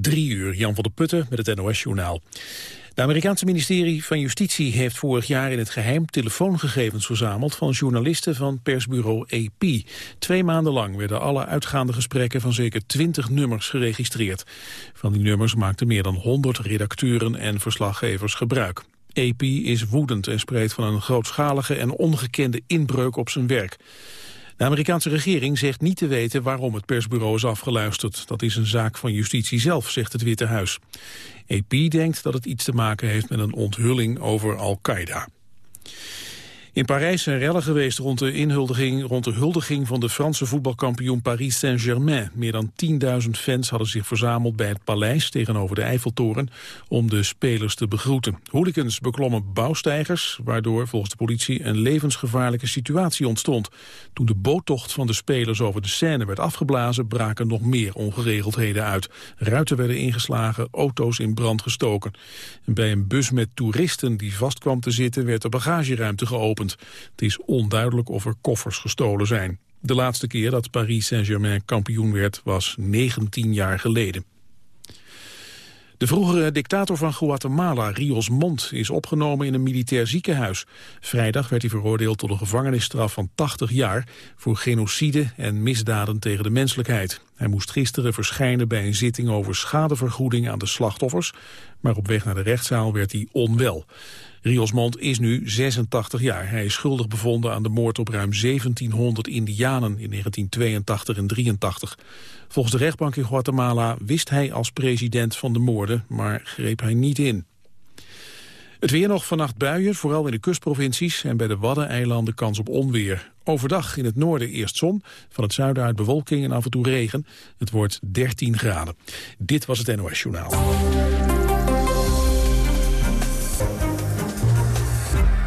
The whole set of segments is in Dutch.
Drie uur, Jan van der Putten met het NOS-journaal. Het Amerikaanse ministerie van Justitie heeft vorig jaar in het geheim telefoongegevens verzameld van journalisten van persbureau AP. Twee maanden lang werden alle uitgaande gesprekken van zeker twintig nummers geregistreerd. Van die nummers maakten meer dan 100 redacteuren en verslaggevers gebruik. AP is woedend en spreekt van een grootschalige en ongekende inbreuk op zijn werk. De Amerikaanse regering zegt niet te weten waarom het persbureau is afgeluisterd. Dat is een zaak van justitie zelf, zegt het Witte Huis. AP denkt dat het iets te maken heeft met een onthulling over Al-Qaeda. In Parijs zijn rellen geweest rond de, inhuldiging, rond de huldiging van de Franse voetbalkampioen Paris Saint-Germain. Meer dan 10.000 fans hadden zich verzameld bij het paleis tegenover de Eiffeltoren om de spelers te begroeten. Hooligans beklommen bouwsteigers, waardoor volgens de politie een levensgevaarlijke situatie ontstond. Toen de boottocht van de spelers over de Seine werd afgeblazen, braken nog meer ongeregeldheden uit. Ruiten werden ingeslagen, auto's in brand gestoken. En bij een bus met toeristen die vast kwam te zitten werd de bagageruimte geopend. Het is onduidelijk of er koffers gestolen zijn. De laatste keer dat Paris Saint-Germain kampioen werd was 19 jaar geleden. De vroegere dictator van Guatemala, Rios Montt, is opgenomen in een militair ziekenhuis. Vrijdag werd hij veroordeeld tot een gevangenisstraf van 80 jaar... voor genocide en misdaden tegen de menselijkheid. Hij moest gisteren verschijnen bij een zitting over schadevergoeding aan de slachtoffers... maar op weg naar de rechtszaal werd hij onwel. Riosmond is nu 86 jaar. Hij is schuldig bevonden aan de moord op ruim 1700 indianen in 1982 en 83. Volgens de rechtbank in Guatemala wist hij als president van de moorden, maar greep hij niet in. Het weer nog vannacht buien, vooral in de kustprovincies... en bij de Waddeneilanden kans op onweer. Overdag in het noorden eerst zon, van het zuiden uit bewolking en af en toe regen. Het wordt 13 graden. Dit was het NOS Journaal.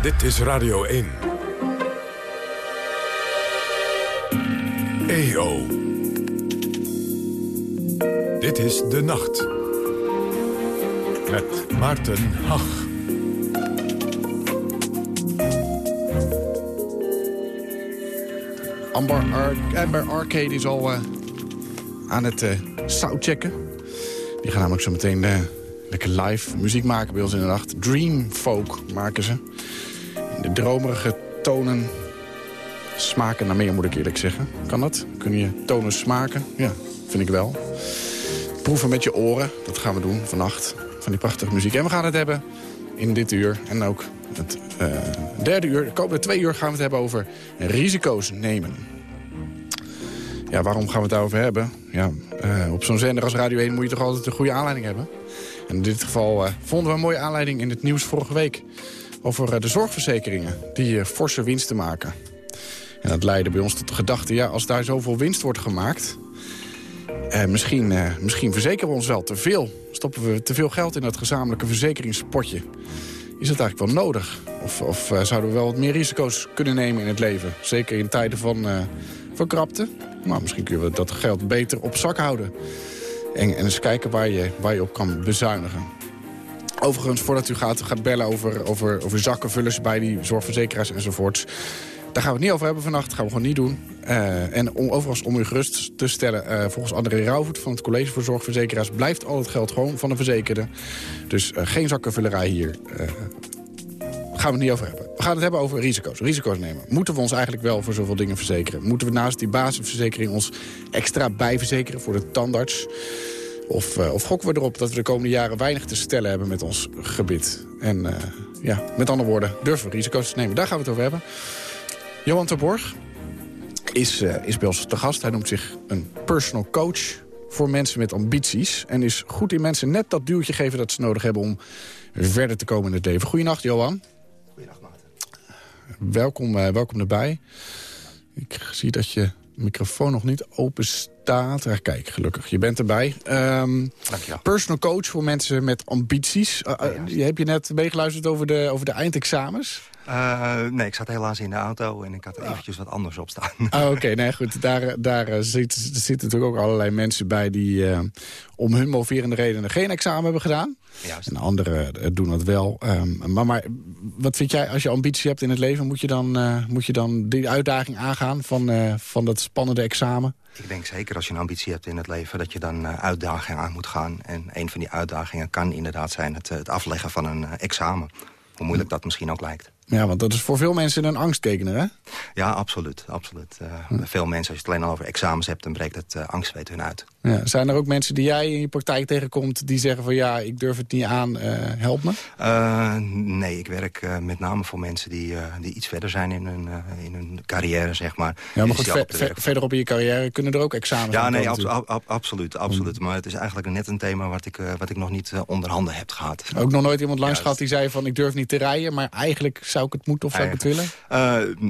Dit is Radio 1. EO. Dit is De Nacht. Met Maarten Hach. Amber, Ar Amber Arcade is al uh, aan het uh. Die gaan namelijk zo meteen uh, lekker live muziek maken bij ons in de nacht. Dream folk maken ze. De dromerige tonen smaken naar meer, moet ik eerlijk zeggen. Kan dat? Kun je tonen smaken? Ja, vind ik wel. Proeven met je oren, dat gaan we doen vannacht. Van die prachtige muziek. En we gaan het hebben in dit uur en ook het uh, derde uur. De komende twee uur gaan we het hebben over risico's nemen. Ja, waarom gaan we het daarover hebben? Ja, uh, op zo'n zender als Radio 1 moet je toch altijd een goede aanleiding hebben. En in dit geval uh, vonden we een mooie aanleiding in het nieuws vorige week over eh, de zorgverzekeringen die uh, forse winsten maken. En dat leidde bij ons tot de gedachte, ja, als daar zoveel winst wordt gemaakt... Eh, misschien, eh, misschien verzekeren we ons wel te veel. Stoppen we te veel geld in dat gezamenlijke verzekeringspotje. Is dat eigenlijk wel nodig? Of, of uh, zouden we wel wat meer risico's kunnen nemen in het leven? Zeker in tijden van, uh, van krapte. Nou, misschien kunnen we dat geld beter op zak houden. En, en eens kijken waar je, waar je op kan bezuinigen. Overigens, voordat u gaat, gaat bellen over, over, over zakkenvullers bij die zorgverzekeraars enzovoorts. Daar gaan we het niet over hebben vannacht. Dat gaan we gewoon niet doen. Uh, en om, overigens om u gerust te stellen... Uh, volgens André Rauwvoet van het College voor Zorgverzekeraars... blijft al het geld gewoon van de verzekerde. Dus uh, geen zakkenvullerij hier. gaan we het niet over hebben. We gaan het hebben over risico's. Risico's nemen. Moeten we ons eigenlijk wel voor zoveel dingen verzekeren? Moeten we naast die basisverzekering ons extra bijverzekeren voor de tandarts? Of, uh, of gokken we erop dat we de komende jaren weinig te stellen hebben met ons gebit? En uh, ja, met andere woorden, durven we risico's te nemen. Daar gaan we het over hebben. Johan Terborg is, uh, is bij ons te gast. Hij noemt zich een personal coach voor mensen met ambities. En is goed in mensen net dat duwtje geven dat ze nodig hebben om verder te komen in het leven. Goedenacht, Johan. Goedenacht, Maarten. Welkom, welkom erbij. Ik zie dat je microfoon nog niet open staat. Ah, kijk, gelukkig, je bent erbij. Um, personal coach voor mensen met ambities. Uh, ja. Heb je net meegeluisterd over de, over de eindexamens? Uh, nee, ik zat helaas in de auto en ik had er eventjes wat anders op staan. Ah, Oké, okay, nee, goed. Daar, daar zitten, zitten natuurlijk ook allerlei mensen bij... die om hun moverende redenen geen examen hebben gedaan. Juist. En anderen eh, doen dat wel. Ehm, maar, maar wat vind jij, als je ambitie hebt in het leven... moet je dan, eh, moet je dan die uitdaging aangaan van, eh, van dat spannende examen? Ik denk zeker als je een ambitie hebt in het leven... dat je dan uh, uitdagingen aan moet gaan. En een van die uitdagingen kan inderdaad zijn het, het afleggen van een examen. Hoe moeilijk dat misschien ook lijkt. Ja, want dat is voor veel mensen een angstkekener, hè? Ja, absoluut. absoluut. Uh, Veel mensen, als je het alleen al over examens hebt... dan breekt het uh, hun uit. Ja, zijn er ook mensen die jij in je praktijk tegenkomt... die zeggen van ja, ik durf het niet aan, uh, help me? nee, ik werk met name voor mensen die, die iets verder zijn in hun, in hun carrière, zeg maar. Ja, maar goed, ver, ver, verder op in je carrière kunnen er ook examens Ja, nee, ab ab absoluut, absoluut. Maar het is eigenlijk net een thema wat ik, wat ik nog niet onder handen heb gehad. Ook nog nooit iemand langs gehad die zei van ik durf niet te rijden... maar eigenlijk zou ik het moeten of zou ik het willen?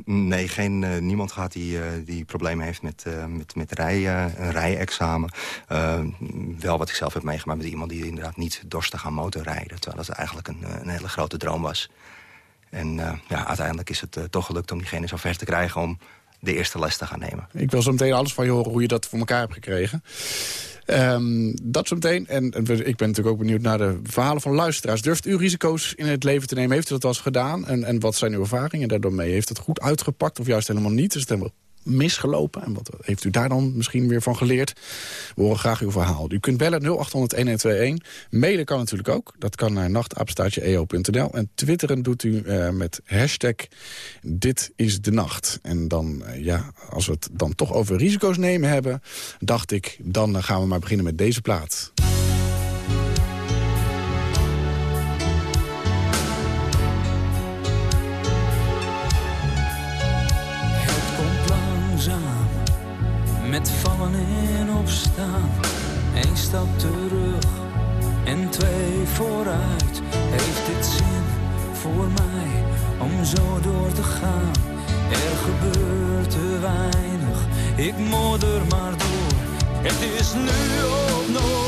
Nee, geen, niemand gehad die, die problemen heeft met, met, met rij, een rijexamen. Wel wat ik zelf heb meegemaakt met iemand die inderdaad niet dorstig aan motorrijden. Terwijl dat eigenlijk een, een hele grote droom was. En ja, uiteindelijk is het toch gelukt om diegene zo ver te krijgen... om de eerste les te gaan nemen. Ik wil zo meteen alles van je horen hoe je dat voor elkaar hebt gekregen. Um, dat zo meteen. En, ik ben natuurlijk ook benieuwd naar de verhalen van luisteraars. Durft u risico's in het leven te nemen? Heeft u dat al eens gedaan? En, en wat zijn uw ervaringen daardoor mee? Heeft het goed uitgepakt of juist helemaal niet? Is het helemaal misgelopen? En wat heeft u daar dan misschien weer van geleerd? We horen graag uw verhaal. U kunt bellen 0800-1121. Mailen kan natuurlijk ook. Dat kan naar nachtapenstaatje.eo.nl. En twitteren doet u uh, met hashtag Dit is de Nacht. En dan, uh, ja, als we het dan toch over risico's nemen hebben... dacht ik, dan gaan we maar beginnen met deze plaat. Met vallen en opstaan, één stap terug en twee vooruit. Heeft het zin voor mij om zo door te gaan? Er gebeurt te weinig, ik modder maar door. Het is nu of nooit.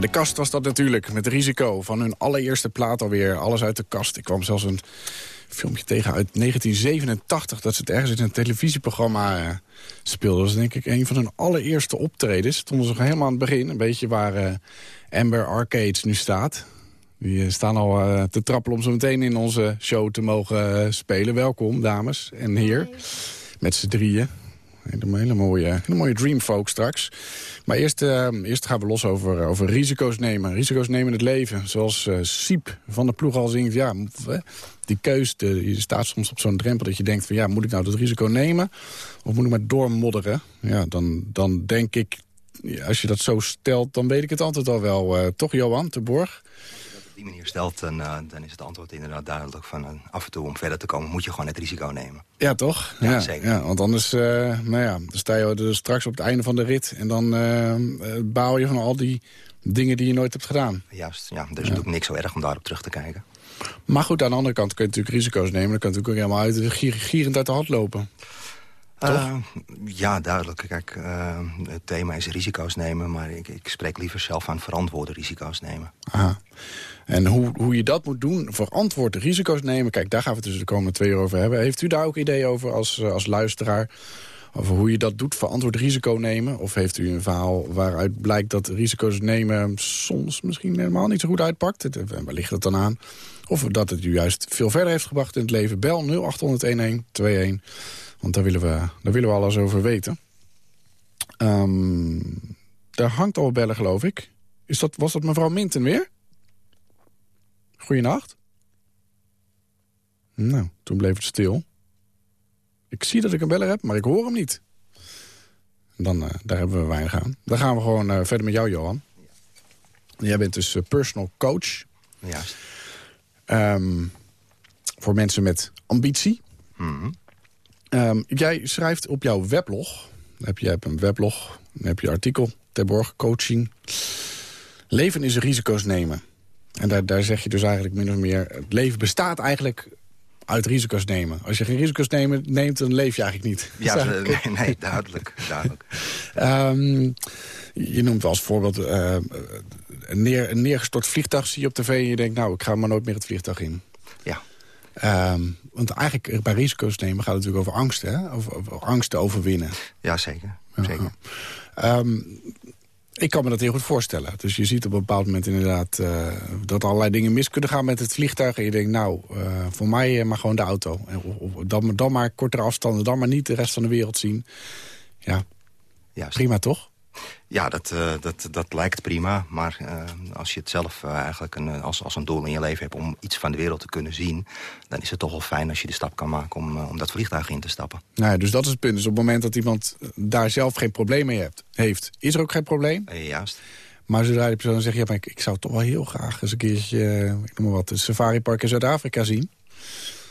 De kast was dat natuurlijk, met risico. Van hun allereerste plaat alweer, alles uit de kast. Ik kwam zelfs een filmpje tegen uit 1987... dat ze het ergens in een televisieprogramma uh, speelden. Dat was denk ik een van hun allereerste optredens. Stonden ze helemaal aan het begin, een beetje waar uh, Amber Arcades nu staat. Die uh, staan al te trappelen om zo meteen in onze show te mogen spelen. Welkom, dames en heer. Met z'n drieën. Een hele mooie, hele mooie dreamfolk straks. Maar eerst, uh, eerst gaan we los over, over risico's nemen. Risico's nemen in het leven. Zoals uh, Siep van de ploeg al zingt. Ja, die keus, je staat soms op zo'n drempel dat je denkt... van ja, moet ik nou dat risico nemen? Of moet ik maar doormodderen? Ja, dan, dan denk ik, als je dat zo stelt... dan weet ik het antwoord al wel. Toch, Johan, te Borg? Die manier stelt, dan, uh, dan is het antwoord inderdaad duidelijk van uh, af en toe om verder te komen moet je gewoon het risico nemen. Ja, toch? Ja, ja zeker. Ja, want anders uh, nou ja, dan sta je er straks op het einde van de rit en dan bouw je van al die dingen die je nooit hebt gedaan. Juist, ja. Er is natuurlijk niks zo erg om daarop terug te kijken. Maar goed, aan de andere kant kun je natuurlijk risico's nemen. Dan kan natuurlijk ook helemaal uit, gier, gierend uit de hand lopen. Uh, ja, duidelijk. Kijk, uh, het thema is risico's nemen... maar ik, ik, spreek liever zelf aan verantwoorde risico's nemen. Aha. En hoe, hoe je dat moet doen, verantwoord risico's nemen... kijk, daar gaan we het dus de komende twee uur over hebben. Heeft u daar ook ideeën over als, eh, als luisteraar? Over hoe je dat doet, verantwoord risico nemen? Of heeft u een verhaal waaruit blijkt dat risico's nemen... soms misschien helemaal niet zo goed uitpakt? En waar ligt het dan aan? Of dat het u juist veel verder heeft gebracht in het leven? Bel 0800-1121, want daar willen, we, daar willen we alles over weten. Um, daar hangt al bellen, geloof ik. Is dat, was dat mevrouw Minten weer? Goeienacht. Nou, toen bleef het stil. Ik zie dat ik een beller heb, maar ik hoor hem niet. Dan, uh, daar hebben we weinig aan. Dan gaan we gewoon uh, verder met jou, Johan. Jij bent dus uh, personal coach. Ja. Um, voor mensen met ambitie. Mm um, jij schrijft op jouw weblog... Heb je hebt een weblog, dan heb je artikel... Terborg Coaching. Leven is risico's nemen. En daar, daar zeg je dus eigenlijk min of meer... het leven bestaat eigenlijk uit risico's nemen. Als je geen risico's neemt, neemt dan leef je eigenlijk niet. Ja, nee, nee, duidelijk. duidelijk. um, je noemt als voorbeeld uh, een, neer, een neergestort vliegtuig zie je op tv... en je denkt, nou, ik ga maar nooit meer het vliegtuig in. Ja. Um, want eigenlijk bij risico's nemen gaat het natuurlijk over angst, hè? Over, over angst te overwinnen. Ja, zeker. zeker. Um, ik kan me dat heel goed voorstellen. Dus je ziet op een bepaald moment inderdaad uh, dat allerlei dingen mis kunnen gaan met het vliegtuig. En je denkt, nou, uh, voor mij maar gewoon de auto. Of, of, dan, dan maar kortere afstanden, dan maar niet de rest van de wereld zien. Ja, Juist. prima toch? Ja, dat, uh, dat, dat lijkt prima. Maar uh, als je het zelf uh, eigenlijk een, als, als een doel in je leven hebt... om iets van de wereld te kunnen zien... dan is het toch wel fijn als je de stap kan maken om, om dat vliegtuig in te stappen. Nou ja, dus dat is het punt. Dus op het moment dat iemand daar zelf geen probleem mee hebt, heeft... is er ook geen probleem? juist. Maar zodra die persoon zegt... ja, maar ik, ik zou toch wel heel graag eens een keertje... ik noem maar wat, een safaripark in Zuid-Afrika zien...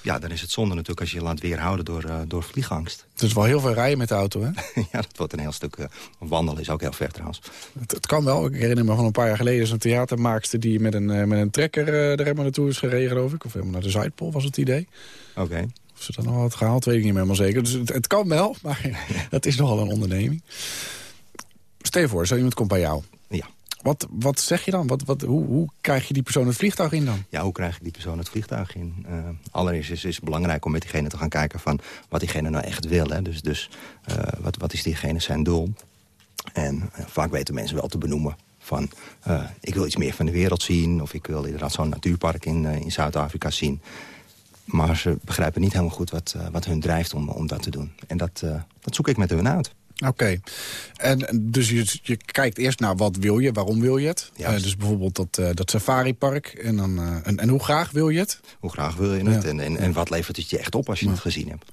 Ja, dan is het zonde natuurlijk als je je laat weerhouden door, uh, door vliegangst. Het is wel heel veel rijden met de auto, hè? ja, dat wordt een heel stuk... Uh, wandelen is ook heel ver trouwens. Het, het, kan wel. Ik herinner me van een paar jaar geleden... zo'n theatermaakster die met een, uh, met een trekker er helemaal naartoe is gereden, geloof ik. Of helemaal naar de Zuidpool was het idee. Oké. Okay. Of ze dat nog had gehaald, weet ik niet meer helemaal zeker. Dus het, het kan wel, maar dat is nogal een onderneming. Stel je voor, zo iemand komt bij jou. Wat, wat zeg je dan? Wat, wat, hoe, hoe krijg je die persoon het vliegtuig in dan? Ja, hoe krijg ik die persoon het vliegtuig in? Uh, allereerst is, het belangrijk om met diegene te gaan kijken... van wat diegene nou echt wil. Hè? Dus, dus uh, wat, wat is diegene zijn doel? En uh, vaak weten mensen wel te benoemen van... ik wil iets meer van de wereld zien... of ik wil inderdaad zo'n natuurpark in, in Zuid-Afrika zien. Maar ze begrijpen niet helemaal goed wat, wat hun drijft om, om dat te doen. En dat, dat zoek ik met hun uit. Oké. Okay. En dus je, je, kijkt eerst naar wat wil je, waarom wil je het? Uh, dus bijvoorbeeld dat, uh, dat safaripark. En, dan, uh, en, en, hoe graag wil je het? Hoe graag wil je het? Ja. En, en, en, wat levert het je echt op als je ja. het gezien hebt?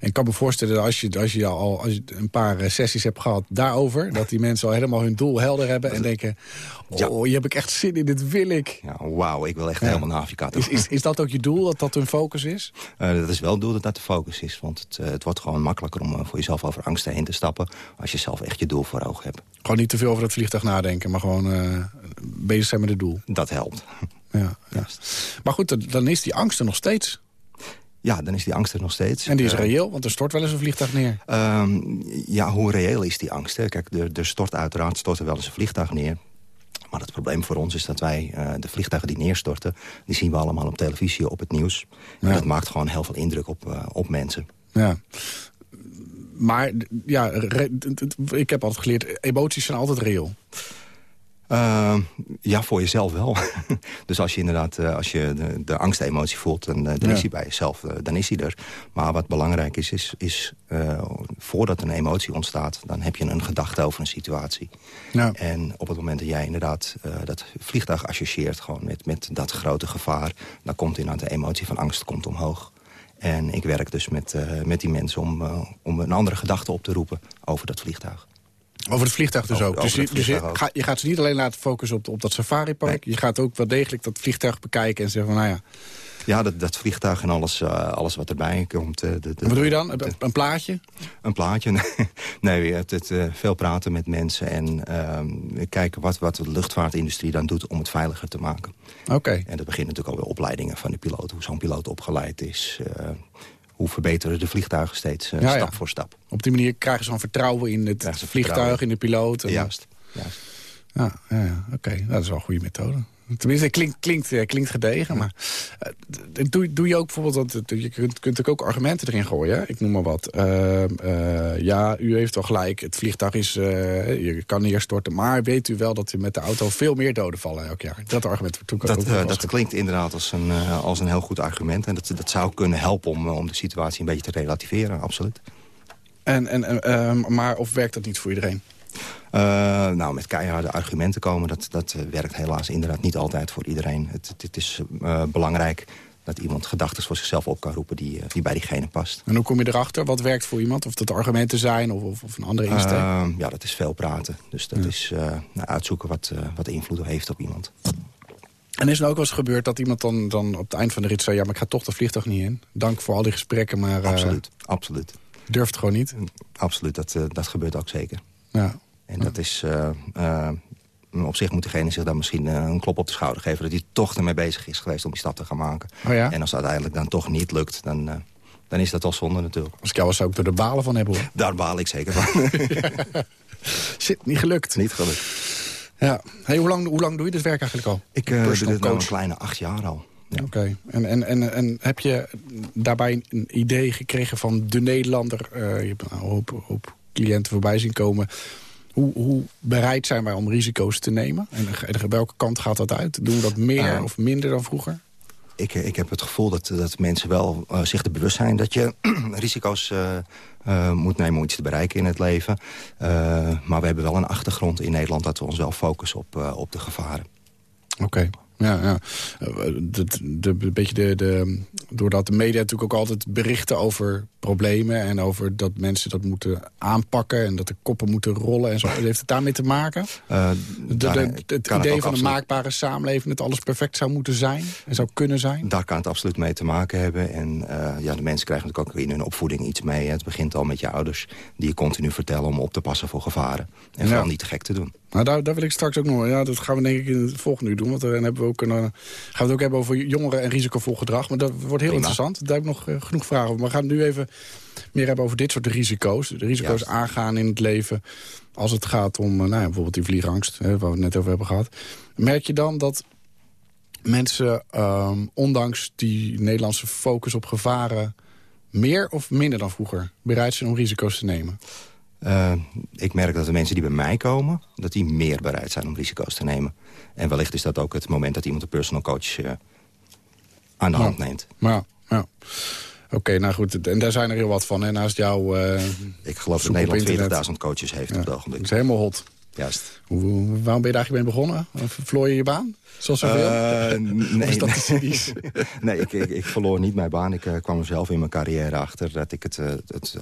En ik kan me voorstellen dat als je, als je al als je een paar sessies hebt gehad daarover... dat die mensen al helemaal hun doel helder hebben en denken... oh, hier heb ik echt zin in, dit wil ik. Ja, Wauw, ik wil echt helemaal naar Afrika toe. Is, is, is, dat ook je doel, dat dat hun focus is? Uh, dat is wel het doel dat dat de focus is. Want het, uh, het wordt gewoon makkelijker om voor jezelf over angsten heen te stappen... als je zelf echt je doel voor ogen hebt. Gewoon niet te veel over dat vliegtuig nadenken, maar gewoon bezig zijn met het doel. Dat helpt. Ja, ja. Maar goed, dan is die angst er nog steeds. Ja, dan is die angst er nog steeds. En die is uh, reëel, want er stort wel eens een vliegtuig neer. Um, ja, hoe reëel is die angst? Hè? Kijk, er, er stort uiteraard stort er wel eens een vliegtuig neer. Maar het probleem voor ons is dat wij uh, de vliegtuigen die neerstorten... die zien we allemaal op televisie, op het nieuws. En dat maakt gewoon heel veel indruk op, uh, op mensen. Ja. Maar ja, ik heb altijd geleerd, emoties zijn altijd reëel. Uh, ja, voor jezelf wel. dus als je inderdaad uh, als je de, de angstemotie voelt, dan, uh, dan ja. is hij bij jezelf, uh, dan is hij er. Maar wat belangrijk is, is, is voordat een emotie ontstaat... dan heb je een gedachte over een situatie. Ja. En op het moment dat jij inderdaad dat vliegtuig associeert... gewoon met, met dat grote gevaar, dan komt inderdaad de emotie van angst komt omhoog. En ik werk dus met, met die mensen om, om een andere gedachte op te roepen over dat vliegtuig. Over het vliegtuig dus ook. dus, je, dus je, ga, je, gaat ze niet alleen laten focussen op, op dat safaripark. Nee. Je gaat ook wel degelijk dat vliegtuig bekijken en zeggen van nou ja... Ja, dat, dat vliegtuig en alles, uh, alles wat erbij komt. Uh, de, de, wat doe je dan? Een, een plaatje? Een plaatje? nee, het, het uh, veel praten met mensen en kijken wat, wat de luchtvaartindustrie dan doet om het veiliger te maken. Oké. Okay. En dat begint natuurlijk alweer opleidingen van de piloot. Hoe zo'n piloot opgeleid is hoe verbeteren de vliegtuigen steeds uh, ja, stap ja. voor stap. Op die manier krijgen ze van vertrouwen in het vliegtuig, in de piloot. En Juist. Juist. Ja, ja, ja. oké. Okay. Dat is wel een goede methode. Tenminste, klinkt, klinkt, klinkt gedegen. Maar uh, doe, doe je ook bijvoorbeeld... Dat, je kunt, kunt ook argumenten erin gooien. Hè? Ik noem maar wat. Uh, uh, ja, u heeft wel gelijk. Het vliegtuig is... je kan neerstorten. Maar weet u wel dat u met de auto veel meer doden vallen elk jaar? Dat argument dat, ook dat klinkt inderdaad als een, als een heel goed argument. En dat, dat zou kunnen helpen om, om de situatie een beetje te relativeren. Absoluut. En, en, maar of werkt dat niet voor iedereen? Uh, nou, met keiharde argumenten komen, dat, dat uh, werkt helaas inderdaad niet altijd voor iedereen. Het, het, is uh, belangrijk dat iemand gedachten voor zichzelf op kan roepen die, die bij diegene past. En hoe kom je erachter? Wat werkt voor iemand? Of dat argumenten zijn of, of, of een andere insteek? ja, dat is veel praten. Dus dat ja. is nou, uitzoeken wat, wat invloed heeft op iemand. En is er ook wel eens gebeurd dat iemand dan, dan op het eind van de rit zei... ja, maar ik ga toch de vliegtuig niet in. Dank voor al die gesprekken, maar... Absoluut, absoluut. Durft gewoon niet? Absoluut, dat, dat gebeurt ook zeker. Ja. En dat is... Uh, uh, op zich moet degene zich dan misschien uh, een klop op de schouder geven... dat hij toch ermee bezig is geweest om die stap te gaan maken. Oh ja? En als het uiteindelijk dan toch niet lukt, dan, dan is dat wel zonde natuurlijk. Als ik jou was, zou ik er de balen van hebben, hoor. Daar baal ik zeker van. Zit, niet gelukt. Niet gelukt. Ja. Hey, hoe, lang, hoe lang doe je dit werk eigenlijk al? Ik doe dit al een kleine acht jaar al. Ja. Oké. Okay. En, en, en, en heb je daarbij een idee gekregen van de Nederlander? je hebt een hoop, hoop cliënten voorbij zien komen hoe, hoe, bereid zijn wij om risico's te nemen? En, welke kant gaat dat uit? Doen we dat meer uh, of minder dan vroeger? Ik, ik heb het gevoel dat, dat mensen wel uh, zich er bewust zijn... dat je risico's uh, moet nemen om iets te bereiken in het leven. maar we hebben wel een achtergrond in Nederland... dat we ons wel focussen op, op de gevaren. Oké. Okay. Ja, ja. De, de, de, beetje de, de, doordat de media natuurlijk ook altijd berichten over problemen... en over dat mensen dat moeten aanpakken en dat de koppen moeten rollen. En zo. Heeft het daarmee te maken? Uh, de, de, het idee het van een maakbare samenleving... dat alles perfect zou moeten zijn en zou kunnen zijn? Daar kan het absoluut mee te maken hebben. En uh, ja, de mensen krijgen natuurlijk ook in hun opvoeding iets mee. Het begint al met je ouders die je continu vertellen... om op te passen voor gevaren. En ja. vooral niet te gek te doen. Nou, daar, daar wil ik straks ook nog... Ja, dat gaan we denk ik in het volgende uur doen. Want dan hebben we ook een, gaan we het ook hebben over jongeren en risicovol gedrag. Maar dat wordt heel Prima. interessant. Daar heb ik nog uh, genoeg vragen over. Maar we gaan nu even meer hebben over dit soort risico's. De risico's Juist. aangaan in het leven als het gaat om nou ja, bijvoorbeeld die vliegangst... Hè, waar we het net over hebben gehad. Merk je dan dat mensen, um, ondanks die Nederlandse focus op gevaren... meer of minder dan vroeger bereid zijn om risico's te nemen? Uh, ik merk dat de mensen die bij mij komen... dat die meer bereid zijn om risico's te nemen. En wellicht is dat ook het moment dat iemand een personal coach uh, aan de ja. hand neemt. Ja, ja. Oké, okay, nou goed. En daar zijn er heel wat van. En naast jou... Uh, ik geloof dat Nederland 20.000 coaches heeft ja, op het ogenblik. Dat is helemaal hot. Juist. Hoe, waarom ben je daar eigenlijk mee begonnen? Verloor je je baan? Zoals zoveel? Uh, nee, is dat nee. nee, ik, ik, ik, verloor niet mijn baan. Ik uh, kwam er zelf in mijn carrière achter... dat ik het, uh, het, het,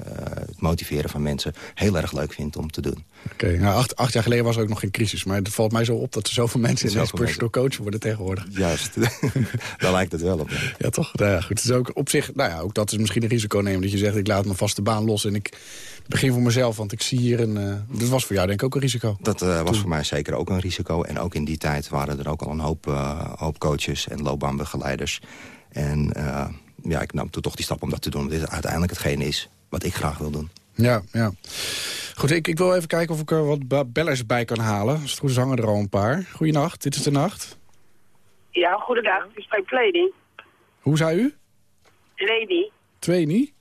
motiveren van mensen heel erg leuk vind om te doen. Oké, okay, nou, acht, acht, jaar geleden was er ook nog geen crisis. Maar het valt mij zo op dat er zoveel mensen in personal coach worden tegenwoordig. Juist, daar lijkt het wel op. Ja, ja toch? Nou ja, goed. Het is ook op zich, nou ja, ook dat is misschien een risico nemen. Dat je zegt, ik laat mijn vaste baan los en ik begin voor mezelf. Want ik zie hier een... Uh, dat was voor jou denk ik ook een risico. Dat uh, was voor mij zeker ook een risico. En ook in die tijd waren er ook al een hoop, uh, hoop coaches en loopbaanbegeleiders. En ja, ik nam toen toch die stap om dat te doen. Omdat dit uiteindelijk hetgeen is wat ik graag wil doen. Ja, ja. Goed, ik, ik wil even kijken of ik er wat bellers bij kan halen. Als het goed is hangen er al een paar. Goedenacht, dit is de nacht. Ja, goedendag. Ik spreek Leni. Hoe zei u? Leni. Tweenie?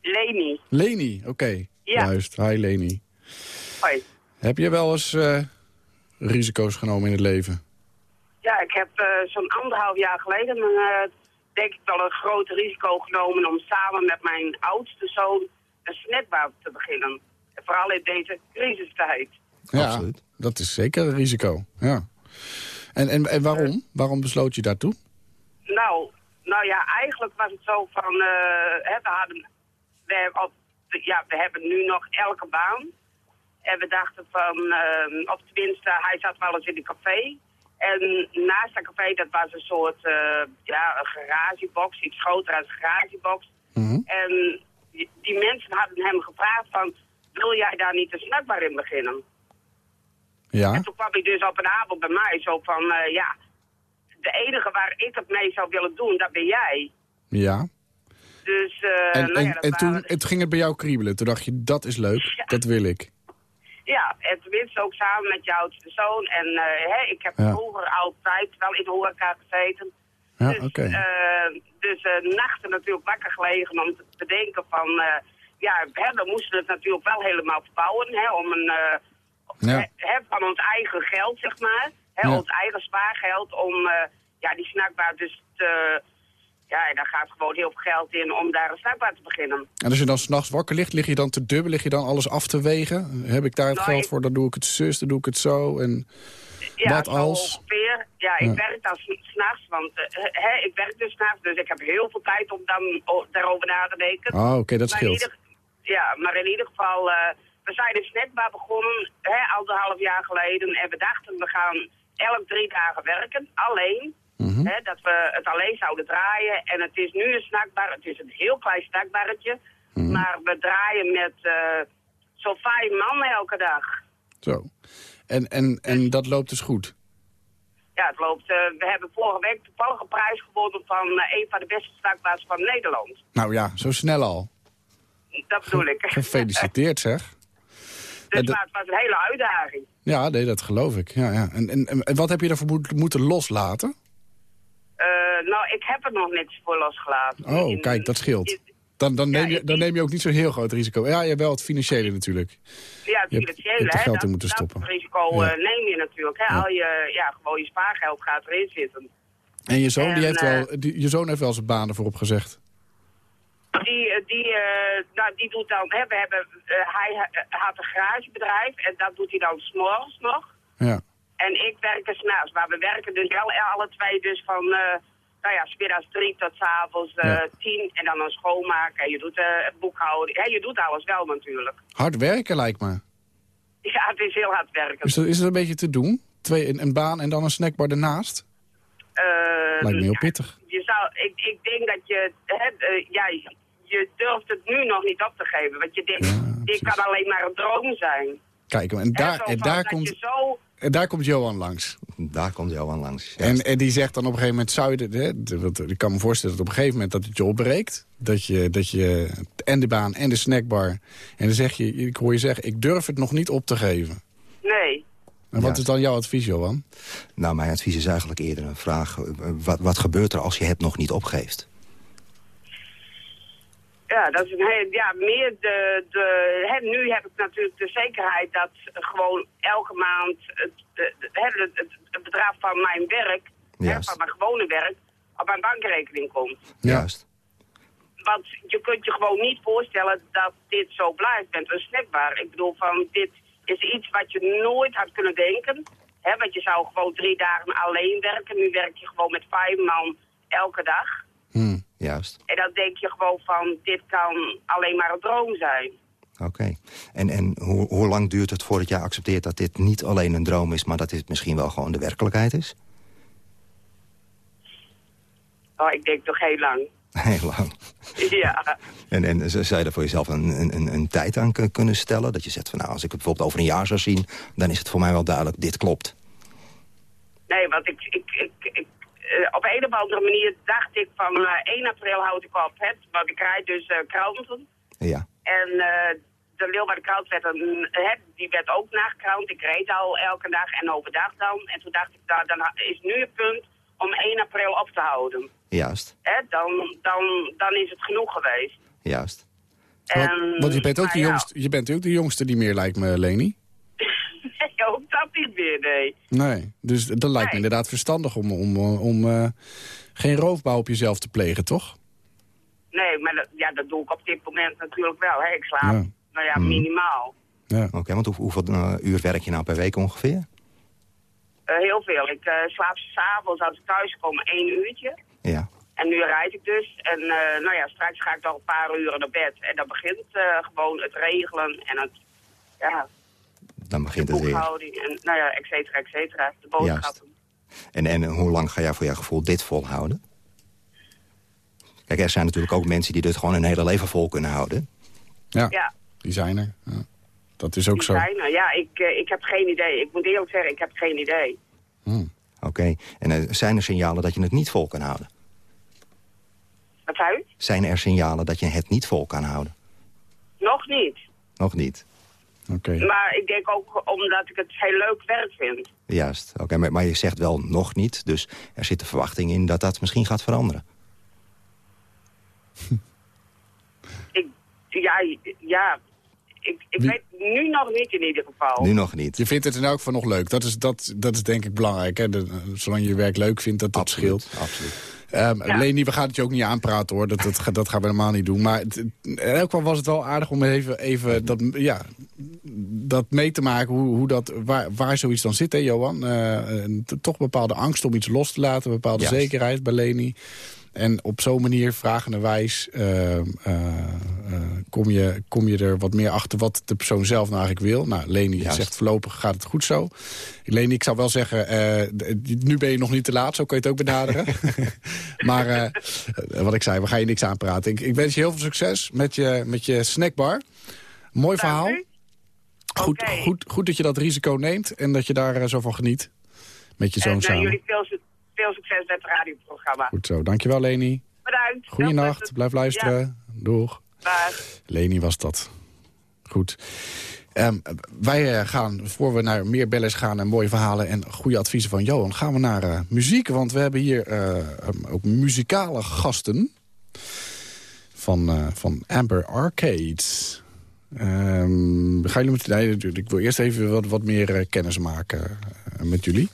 Leni. Leni, oké. Ja. Juist, hi Leni. Hoi. Heb je wel eens eh, risico's genomen in het leven? Ja, ik heb eh, zo'n anderhalf jaar geleden eh, denk ik wel een groot risico genomen om samen met mijn oudste zoon een snackbar te beginnen. En vooral in deze crisistijd. Ja, Absoluut. dat is zeker een risico. Ja. En, en, en waarom? Waarom besloot je daartoe? Nou, nou ja, eigenlijk was het zo van, eh, hè, we hadden, we op, ja, we hebben nu nog elke baan. En we dachten van, eh, of tenminste, hij zat wel eens in een café. En naast dat café, dat was een soort, eh, ja, een garagebox, iets groter als een garagebox. Mhm. En die, die mensen hadden hem gevraagd van, wil jij daar niet een snackbar in beginnen? Ja, En toen kwam hij dus op een avond bij mij zo van, eh, ja, de enige waar ik het mee zou willen doen, dat ben jij. ja. Dus, eh En, en, toen, toen ging het bij jou kriebelen. Toen dacht je, dat is leuk, Ja. dat wil ik. Ja, en tenminste ook samen met oudste zoon. En hè, ik heb Ja. vroeger altijd wel in de horeca gezeten. Ja, dus oké. eh, dus nachten natuurlijk wakker gelegen om te bedenken van... ja, hè, we moesten het natuurlijk wel helemaal verbouwen, hè, om een... Ja. hè, van ons eigen geld, zeg maar. Hè. Ons eigen spaargeld om ja, die snackbar dus te... Ja, en daar gaat gewoon heel veel geld in om daar een snackbar te beginnen. En als je dan s'nachts wakker ligt, lig je dan te dubbel? Lig je dan alles af te wegen? Heb ik daar het Nou, geld ik- voor? Dan doe ik het zus, dan doe ik het zo. En... Ja, Wat als? ongeveer. Ja, ik Ja. werk dan s- s'nachts, want eh, hè, ik werk dus s'nachts, dus ik heb heel veel tijd om dan o- daarover na te denken. Oh, oké, dat Maar scheelt. ieder, ja, maar in ieder geval, eh, we zijn dus net maar begonnen, hè, anderhalf jaar geleden. En we dachten, we gaan elk drie dagen werken, alleen. Mhm. Hè, dat we het alleen zouden draaien. En het is nu een snackbar, het is een heel klein snackbarretje. Mhm. Maar we draaien met eh zo'n vijf man elke dag. Zo. En, en, en dat loopt dus goed? Ja, het loopt. eh, we hebben vorige week toevallig een prijs gewonnen van eh, een van de beste snackbars van Nederland. Nou ja, zo snel al. Dat bedoel ik. Gefeliciteerd zeg. dus dat- het was een hele uitdaging. Ja, nee, dat geloof ik. Ja, ja. En, en, en wat heb je daarvoor moet- moeten loslaten? Eh, nou, ik heb er nog niks voor losgelaten. Oh, In- kijk, dat scheelt. in- Dan, dan, neem je, dan neem je ook niet zo'n heel groot risico. Ja, je hebt wel het financiële natuurlijk. Ja, het Je je financiële, hebt hè, geld in dat, moeten dat stoppen. risico Ja. eh, neem je natuurlijk. Hè. Ja. Al je, ja, gewoon je spaargeld gaat erin zitten. En je zoon, die heeft eh, wel, die, je zoon heeft wel zijn banen voorop gezegd. Die, eh, die, eh, nou, die doet dan, hè, we hebben, eh, hij ha- had een garagebedrijf en dat doet hij dan s'morgens nog. Ja. En ik werk er s'nachts. Maar we werken dus wel alle twee dus van, eh nou ja, smiddags drie tot s'avonds eh Ja. tien. En dan een schoonmaken. En je doet eh het boekhouden. Ja, je doet alles wel natuurlijk. Hard werken lijkt me. Ja, het is heel hard werken. Is dat een beetje te doen? Twee, een, een baan en dan een snackbar ernaast? Eh, Lijkt me heel pittig. Je zou, ik, ik denk dat je, hè, eh, ja, je durft het nu nog niet op te geven. Want je denkt, Ja, dit kan alleen maar een droom zijn. Kijk, en daar, en daar, dat komt, je zo, daar komt Johan langs. Daar komt Johan langs. En, en die zegt dan op een gegeven moment... Zou je, de- hè, de- want ik kan me voorstellen dat op een gegeven moment dat het je opbreekt. Dat je, dat je en de baan en de snackbar... En dan zeg je, ik hoor je zeggen, ik durf het nog niet op te geven. nee. En wat Ja. is dan jouw advies, Johan? Nou, mijn advies is eigenlijk eerder een vraag. eh, Wat, wat gebeurt er als je het nog niet opgeeft? Ja, dat is een heel, ja, meer de, de hè, nu heb ik natuurlijk de zekerheid dat gewoon elke maand het, het, het, het bedrag van mijn werk, hè, van mijn gewone werk, op mijn bankrekening komt. Juist. Want je kunt je gewoon niet voorstellen dat dit zo blijft met een snackbar. Ik bedoel, van dit is iets wat je nooit had kunnen denken. Hè, want je zou gewoon drie dagen alleen werken. Nu werk je gewoon met vijf man elke dag. Juist. En dan denk je gewoon van, dit kan alleen maar een droom zijn. Oké. En, en hoe, hoe lang duurt het voordat jij accepteert dat dit niet alleen een droom is... maar dat dit misschien wel gewoon de werkelijkheid is? Oh, ik denk toch heel lang. Heel lang. ja. En, en zou je daar voor jezelf een, een, een, tijd aan kun- kunnen stellen? Dat je zegt van nou, als ik het bijvoorbeeld over een jaar zou zien... dan is het voor mij wel duidelijk, dit klopt. Nee, want ik, ik, ik, ik op een of andere manier dacht ik van eh, 1 april houd ik op. Hè, want ik rijd dus eh kranten. Ja. En eh, de Leeuwardenkrant werd een, hè, die werd ook nachtkrant. Ik reed al elke dag en overdag dan. En toen dacht ik, nou, dan is nu het punt om 1 april op te houden. Juist, Hè, dan, dan, dan is het genoeg geweest. juist. Want, En, want je, bent ook de ja, jongste, je bent ook de jongste die meer lijkt me, Leni. Nee, ook dat niet meer, nee. Nee, dus dat lijkt me inderdaad verstandig om, om, om eh, geen roofbouw op jezelf te plegen, toch? Nee, maar dat, ja, dat doe ik op dit moment natuurlijk wel. Hè. Ik slaap, Ja. nou ja, Mhm. minimaal. Ja. Oké, want hoe, hoeveel eh, uur werk je nou per week ongeveer? Eh, heel veel. Ik eh, slaap s'avonds als ik thuis kom één uurtje. Ja, En nu rijd ik dus. En eh, nou ja, straks ga ik nog een paar uren naar bed. En dan begint eh, gewoon het regelen en het, ja, dan begint het weer. boekhouding en nou ja, et cetera, et cetera. De boodschappen. En, en hoe lang ga jij voor jouw gevoel dit volhouden? Kijk, er zijn natuurlijk ook mensen die dit gewoon hun hele leven vol kunnen houden. Ja, Ja, die zijn er. Ja. Dat is ook die zo. zijn er. Ja, ik, eh, ik heb geen idee. Ik moet eerlijk zeggen, ik heb geen idee. Oké, en eh, zijn er signalen dat je het niet vol kan houden? Wat zei u? Zijn er signalen dat je het niet vol kan houden? Nog niet. Nog niet. Oké. Maar ik denk ook omdat ik het heel leuk werk vind. Juist, oké, maar, maar je zegt wel nog niet. Dus er zit de verwachting in dat dat misschien gaat veranderen. Ik, ja, ja. Ik, ik Wie- weet nu nog niet in ieder geval. Nu nog niet. Je vindt het in elk geval nog leuk. Dat is, dat, dat is denk ik belangrijk. Hè? De- zolang je je werk leuk vindt, dat dat Absoluut, scheelt. Absoluut. Ehm Ja. Leni, we gaan het je ook niet aanpraten hoor. Dat, dat, dat gaan we helemaal niet doen. Maar het- in elk geval was het wel aardig om even, even dat, ja, dat mee te maken. Hoe, hoe dat, waar, waar zoiets dan zit, hè Johan? Eh, toch bepaalde angst om iets los te laten. Bepaalde Juist. zekerheid bij Leni. En op zo'n manier, vragenderwijs, eh, eh, eh, kom, je, kom je er wat meer achter wat de persoon zelf nou eigenlijk wil. Nou, Leni Juist. zegt voorlopig gaat het goed zo. Leni, ik zou wel zeggen, eh, nu ben je nog niet te laat, zo kun je het ook benaderen. maar eh, wat ik zei, we gaan je niks aanpraten. Ik, ik wens je heel veel succes met je, met je snackbar. Mooi Dank verhaal. u. Goed, goed, goed dat je dat risico neemt en dat je daar zo van geniet. Met je zoon eh, samen. jullie veel, su- veel succes met het radioprogramma. Goed zo, dankjewel Leni. Bedankt. Goeienacht, blijf luisteren. Doeg. Dag. Leni was dat. Goed. Ehm, wij eh, gaan, voor we naar meer bellers gaan en mooie verhalen en goede adviezen van Johan, gaan we naar eh, muziek. Want we hebben hier um, ook muzikale gasten van, eh, van Amber Arcade. Ehm gaan jullie met, nee, ik wil eerst even wat, wat meer kennis maken met jullie.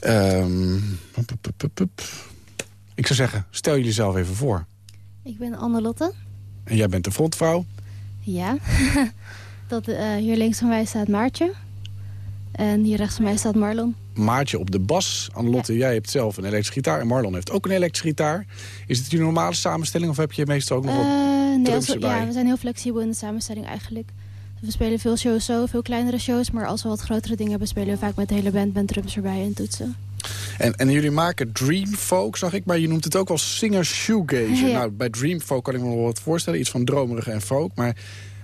Ehm, pup, pup, pup, pup. Ik zou zeggen, stel jullie zelf even voor. Ik ben Annelotte. En jij bent de frontvrouw. Ja. Dat, eh, hier links van mij staat Maartje. En hier rechts van mij staat Marlon. Maartje op de bas. Annelotte, jij hebt zelf een elektrische gitaar. En Marlon heeft ook een elektrische gitaar. Is het een normale samenstelling of heb je meestal ook nog wat... Eh, nee, we, ja, we zijn heel flexibel in de samenstelling eigenlijk. We spelen veel shows zo, veel kleinere shows. Maar als we wat grotere dingen hebben, spelen we vaak met de hele band met drums erbij en toetsen. En, en jullie maken Dream Folk, zag ik. Maar je noemt het ook wel singer shoegazer. Ja. Nou, bij Dream Folk kan ik me wel wat voorstellen. Iets van dromerig en folk. Maar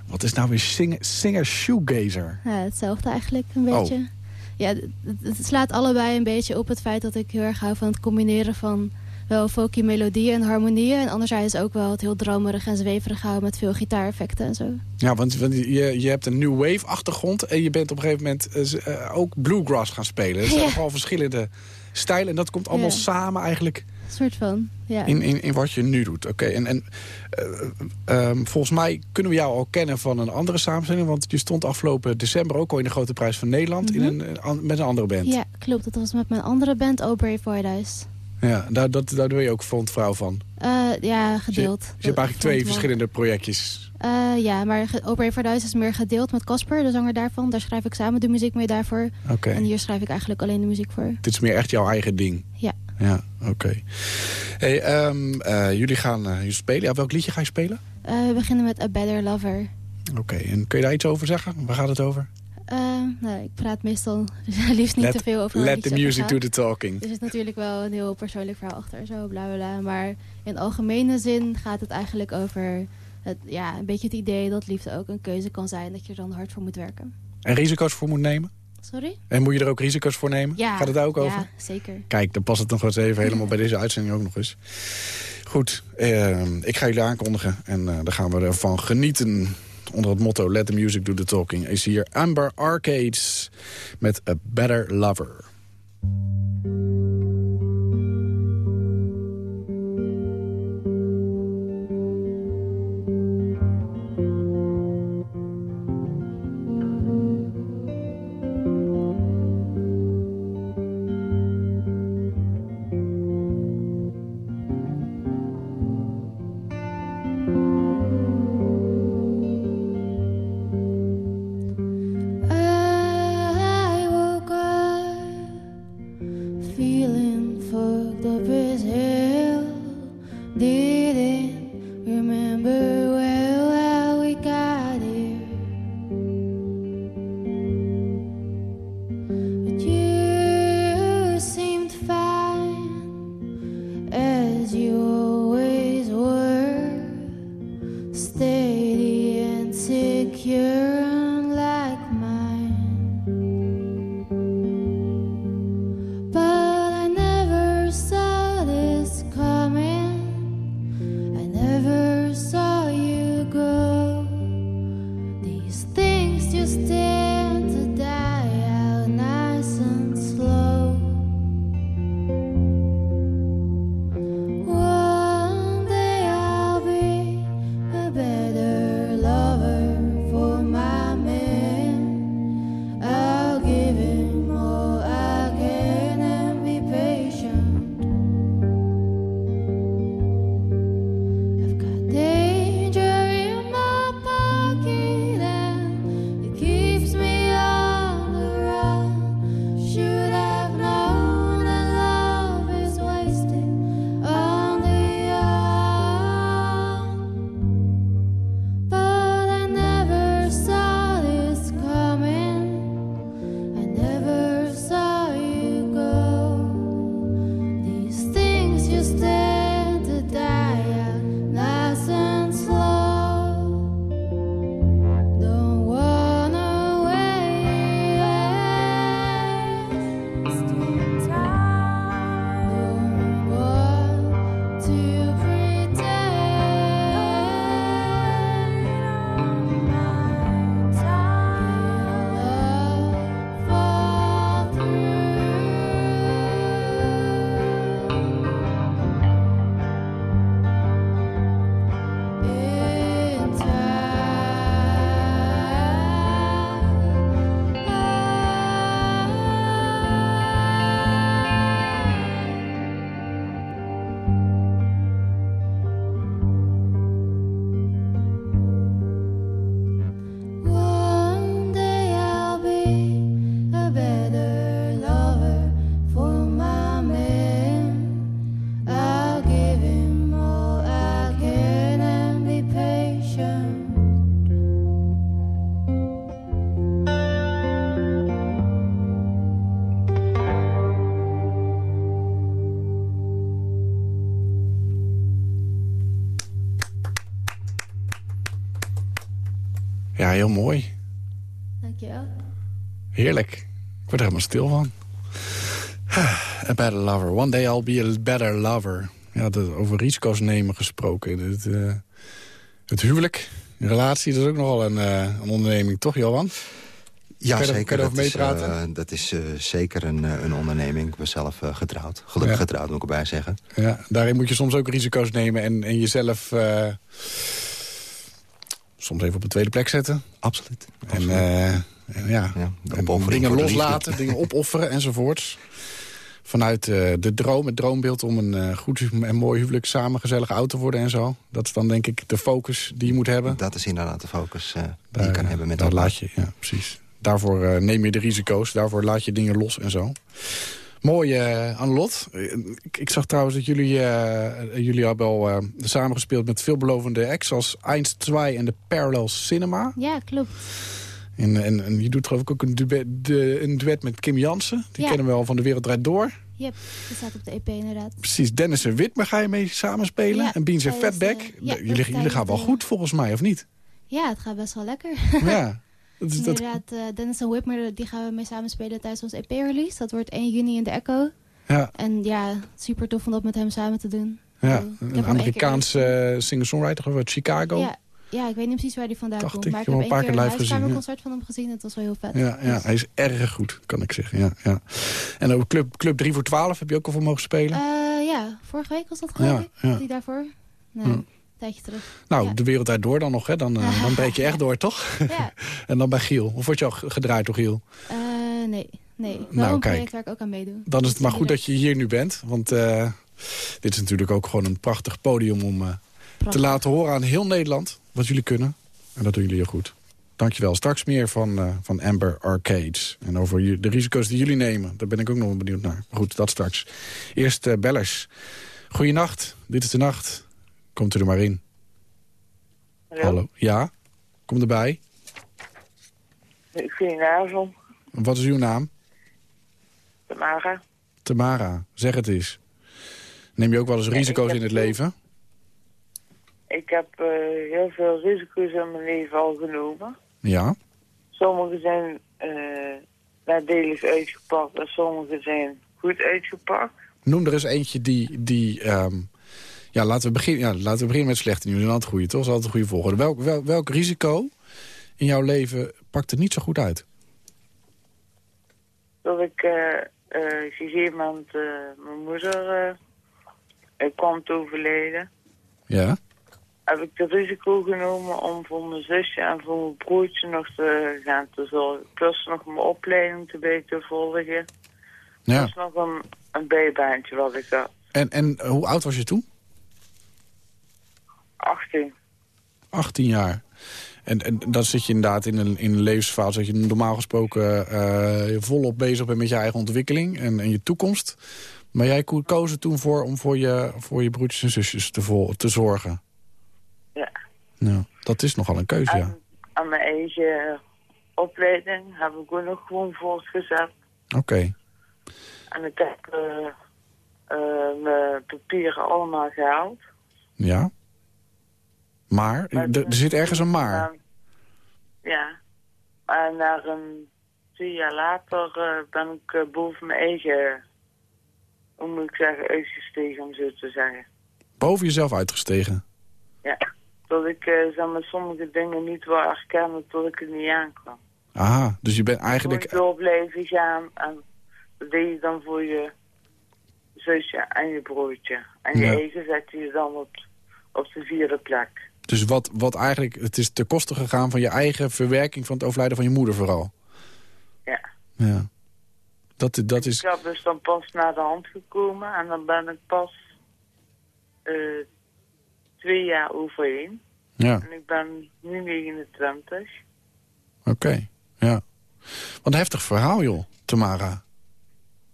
wat is nou weer singer, singer shoegazer? Ja, hetzelfde eigenlijk een Oh. beetje. Ja, het, het- het slaat allebei een beetje op het feit dat ik heel erg hou van het combineren van wel folky melodieën en harmonieën. En anderzijds ook wel het heel dromerig en zweverig houden met veel gitaareffecten en zo. Ja, want, want je, je hebt een new wave achtergrond. En je bent op een gegeven moment eh, eh, ook bluegrass gaan spelen. Er zijn Ja. nogal verschillende stijlen. En dat komt allemaal Ja. samen eigenlijk Een soort van, ja. in, in, in wat je nu doet. Oké, en, en eh, ehm, volgens mij kunnen we jou al kennen van een andere samenstelling. Want je stond afgelopen december ook al in de Grote Prijs van Nederland in een, een met een andere band. Ja, klopt. Dat was met mijn andere band, White Eyes. Ja, daar, dat, daar doe je ook frontvrouw van. Eh, ja, Dus je, gedeeld. dus je hebt eigenlijk twee verschillende projectjes. Eh, ja, maar White Eyes is meer gedeeld met Casper, de zanger daarvan. Daar schrijf ik samen de muziek mee daarvoor. En hier schrijf ik eigenlijk alleen de muziek voor. dit is meer echt jouw eigen ding. Ja. Ja, oké. Hey, ehm, eh, jullie gaan uh, spelen. Ja, welk liedje ga je spelen? We beginnen met A Better Lover. Oké, en kun je daar iets over zeggen? Waar gaat het over? Eh, nou, ik praat meestal liefst niet Let- te veel over Let the music do the talking. Er is natuurlijk wel een heel persoonlijk verhaal achter, zo bla bla bla. Maar in algemene zin gaat het eigenlijk over het, ja, een beetje het idee dat liefde ook een keuze kan zijn. Dat je er dan hard voor moet werken. En risico's voor moet nemen? Sorry? En moet je er ook risico's voor nemen? Ja. Gaat het daar ook over? Ja, zeker. Kijk, dan past het nog eens even helemaal bij deze uitzending ook nog eens. Goed, eh, ik ga jullie aankondigen en eh dan gaan we ervan genieten. Onder het motto Let the Music Do the Talking is hier Amber Arcades met A Better Lover. Ja, heel mooi. Dankjewel. Heerlijk. Ik word er helemaal stil van. A better lover. One day I'll be a better lover. Ja, de, over risico's nemen gesproken. Het, eh, het huwelijk, een relatie, dat is ook nogal een, eh, een onderneming, toch Johan? Ja, Kan je er- zeker. kan je erover dat is, meepraten? eh, dat is eh, zeker een, een onderneming. Ik ben zelf getrouwd. Gelukkig Ja. getrouwd, moet ik erbij zeggen. Ja, daarin moet je soms ook risico's nemen en, en jezelf eh, soms even op de tweede plek zetten. Absoluut. En, Absoluut. eh, en ja, en dingen loslaten, dingen opofferen enzovoorts. Vanuit eh, de droom, het droombeeld om een eh, goed en mooi huwelijk samen gezellig oud te worden en zo. Dat is dan denk ik de focus die je moet hebben. Dat is inderdaad de focus die je kan hebben met daar elkaar. laat je, ja, precies. Daarvoor neem je de risico's, daarvoor laat je dingen los en zo. Mooi, eh Annelot. Ik, ik zag trouwens dat jullie, eh, jullie hebben al eh, samengespeeld met veelbelovende acts als 1, 2 en de Parallel Cinema. Ja, klopt. En, en, en je doet geloof ik ook een duet, de, een duet met Kim Jansen. Die Ja. kennen we al van De Wereld Draait Door. Yep, dat staat op de EP inderdaad. Precies, Dennis en Witmer ga je mee samenspelen. Ja, en Beans en Fatback. de- ja, jullie, jullie gaan wel goed volgens mij, of niet? Ja, het gaat best wel lekker. ja. Dat, is- dat, Inderdaad, eh, Dennis en Whitmer, die gaan we mee samenspelen tijdens ons EP-release. Dat wordt 1 juni in de Echo. ja, En ja, super tof om dat met hem samen te doen. ja. Ik heb een Amerikaanse eh, singer-songwriter uit Chicago. Ja, Ja, ik weet niet precies waar die vandaan Dacht komt. ik, Maar ik ik heb heb een paar een keer live gezien, huiskamerconcert van hem gezien. Het was wel heel vet. Ja, ja, Dus, hij is erg goed, kan ik zeggen. Ja, ja. En over Club, Club 3 voor 12 heb je ook al voor mogen spelen? eh, ja, vorige week was dat geloof Ja, ik. ja. Die daarvoor? Nee, een tijdje terug. nou, ja. de wereld uit door dan nog, hè? Dan, eh, dan breek je echt door, toch? Ja, en dan bij Giel. Of word je al gedraaid door Giel? eh, nee. Nee, wel Nou, een kijk. project waar ik ook aan meedoe. Dan is het maar goed dat je hier nu bent. Want eh, dit is natuurlijk ook gewoon een prachtig podium om te laten horen aan heel Nederland wat jullie kunnen. En dat doen jullie heel goed. Dankjewel. Straks meer van, van Amber Arcades. En over de risico's die jullie nemen. Daar ben ik ook nog wel benieuwd naar. Maar goed, dat straks. Eerst bellers. Goeienacht. Dit is de nacht. Komt u er maar in. Hallo. Ja? Kom erbij. Goedenavond, Wat is uw naam? Tamara. Tamara. Zeg het eens. Neem je ook wel eens Ja, risico's in het veel- leven? Ik heb eh, heel veel risico's in mijn leven al genomen. Ja. Sommige zijn eh nadelig uitgepakt en sommige zijn goed uitgepakt. Noem er eens eentje die... die ehm, ja, laten we, beginnen, ja, laten we beginnen met slechte nieuws en dan het goede, toch? Dat is altijd een goede volgorde. Welk, wel, welk risico in jouw leven pakt er niet zo goed uit? Dat ik op een gegeven moment mijn moeder eh, kwam te overlijden. Ja? Heb ik het risico genomen om voor mijn zusje en voor mijn broertje nog te gaan te zorgen. Plus nog mijn opleiding te te volgen. Ja. Is nog een, een bijbaantje wat ik had. En, en hoe oud was je toen? 18. 18 jaar. En, en dan zit je inderdaad in een, in een levensfase... dat je normaal gesproken eh, volop bezig bent met je eigen ontwikkeling... en, en je toekomst. Maar jij ko- koos er toen voor om voor je, voor je broertjes en zusjes te, te zorgen. Ja. Ja, dat is nogal een keuze, ja. En aan mijn eigen opleiding heb ik ook nog gewoon voortgezet. Oké. En ik heb eh, eh, mijn papieren allemaal gehaald. Ja. Maar, Maar er, zit ergens een maar. Ja. En na een twee jaar later eh, ben ik eh, boven mijn eigen, hoe moet ik zeggen, uitgestegen om zo te zeggen. Boven jezelf uitgestegen. Ja. Dat ik eh, zeg maar, sommige dingen niet wil erkennen tot ik er niet aankwam. Aha, dus je bent eigenlijk... Gewoon door blijven gaan en dat deed je dan voor je zusje en je broertje. En je Ja. eigen zette je dan op, op de vierde plek. Dus wat, wat eigenlijk... Het is ten koste gegaan van je eigen verwerking van het overlijden van je moeder vooral. Ja. Ja. Dat, dat is... Ik heb dus dan pas naar de hand gekomen en dan ben ik pas eh, twee jaar overheen. Ja, En ik ben nu 29. oké. Ja. Wat een heftig verhaal, joh, Tamara.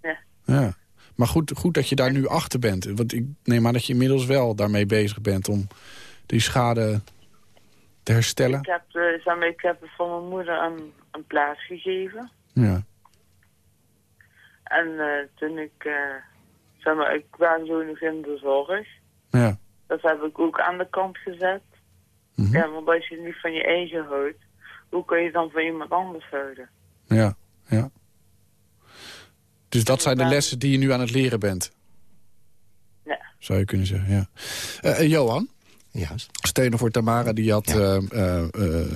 Ja. Ja. Maar goed, goed dat je daar nu achter bent. Want ik neem aan dat je inmiddels wel daarmee bezig bent... om die schade te herstellen. Ik heb, maar, ik heb van mijn moeder een, een plaats gegeven. Ja. En eh, toen ik, eh, zeg maar, ik was zo nog in de zorg. Ja. Dat heb ik ook aan de kant gezet. Mhm. Ja, want als je het niet van je eigen houdt, hoe kun je het dan van iemand anders houden? Ja, ja. Dus dat zijn de lessen die je nu aan het leren bent, Ja. zou je kunnen zeggen. Ja. Johan, Juist. steunen voor Tamara, die had, Ja. eh, eh, eh,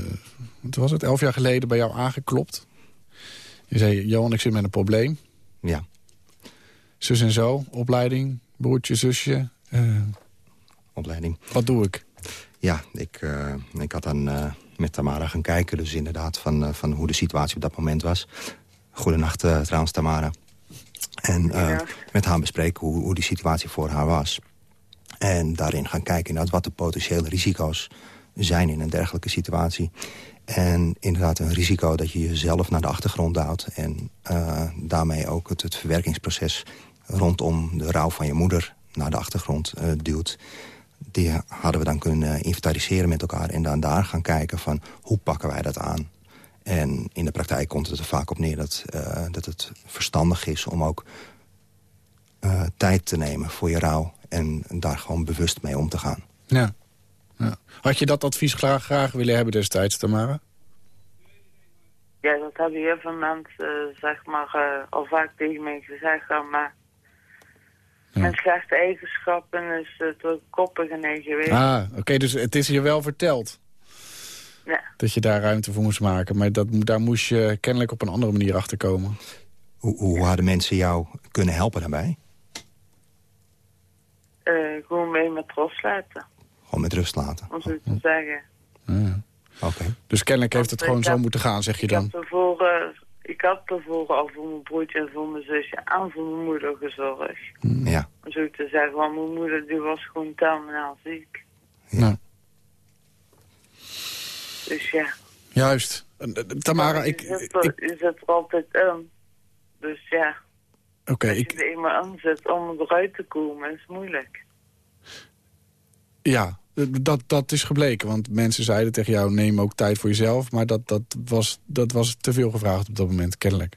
wat was het, elf jaar geleden bij jou aangeklopt. Je zei, Johan, ik zit met een probleem. Ja. Zus en zo, opleiding, broertje, zusje. eh, Opleiding. wat doe ik? Ja, ik, eh, ik had dan met Tamara gaan kijken. Dus inderdaad van, van hoe de situatie op dat moment was. Goedenacht eh, trouwens, Tamara. En eh, met haar bespreken hoe, hoe die situatie voor haar was. En daarin gaan kijken inderdaad wat de potentiële risico's zijn in een dergelijke situatie. En inderdaad een risico dat je jezelf naar de achtergrond houdt. En eh, daarmee ook het, verwerkingsproces rondom de rouw van je moeder naar de achtergrond eh, duwt. Die hadden we dan kunnen inventariseren met elkaar. En dan daar gaan kijken van hoe pakken wij dat aan. En in de praktijk komt het er vaak op neer dat, eh, dat het verstandig is om ook eh, tijd te nemen voor je rouw. En daar gewoon bewust mee om te gaan. Ja. ja. Had je dat advies graag, graag willen hebben destijds, Tamara? Ja, dat hebben heel veel mensen, eh, zeg maar, eh, al vaak tegen mij gezegd. Maar Ja. mijn slechte eigenschappen is uh, te koppig en geweest. Ah, oké, dus het is je wel verteld. Ja. Dat je daar ruimte voor moest maken. Maar dat, daar moest je kennelijk op een andere manier achter komen. Hoe, hoe hadden mensen jou kunnen helpen daarbij? Eh, gewoon mee met rust laten, Gewoon met rust laten. om zo te zeggen. Ja. Oké. Dus kennelijk heeft het Want gewoon ik zo moeten gaan, zeg je Ik dan. had ervoor, eh, ik had ervoor al voor mijn broertje en voor mijn zusje en voor mijn moeder gezorgd. Ja. Om zo te zeggen, want mijn moeder die was gewoon terminaal ziek. Ja. Dus ja. Juist. En, eh, Tamara, je, ik... zit ik- er, je zit er altijd in. Dus ja, Oké, als je ik... er eenmaal in zit om eruit te komen, is moeilijk. Ja, dat, dat is gebleken. Want mensen zeiden tegen jou, neem ook tijd voor jezelf. Maar dat, dat, was, dat was te veel gevraagd op dat moment, kennelijk.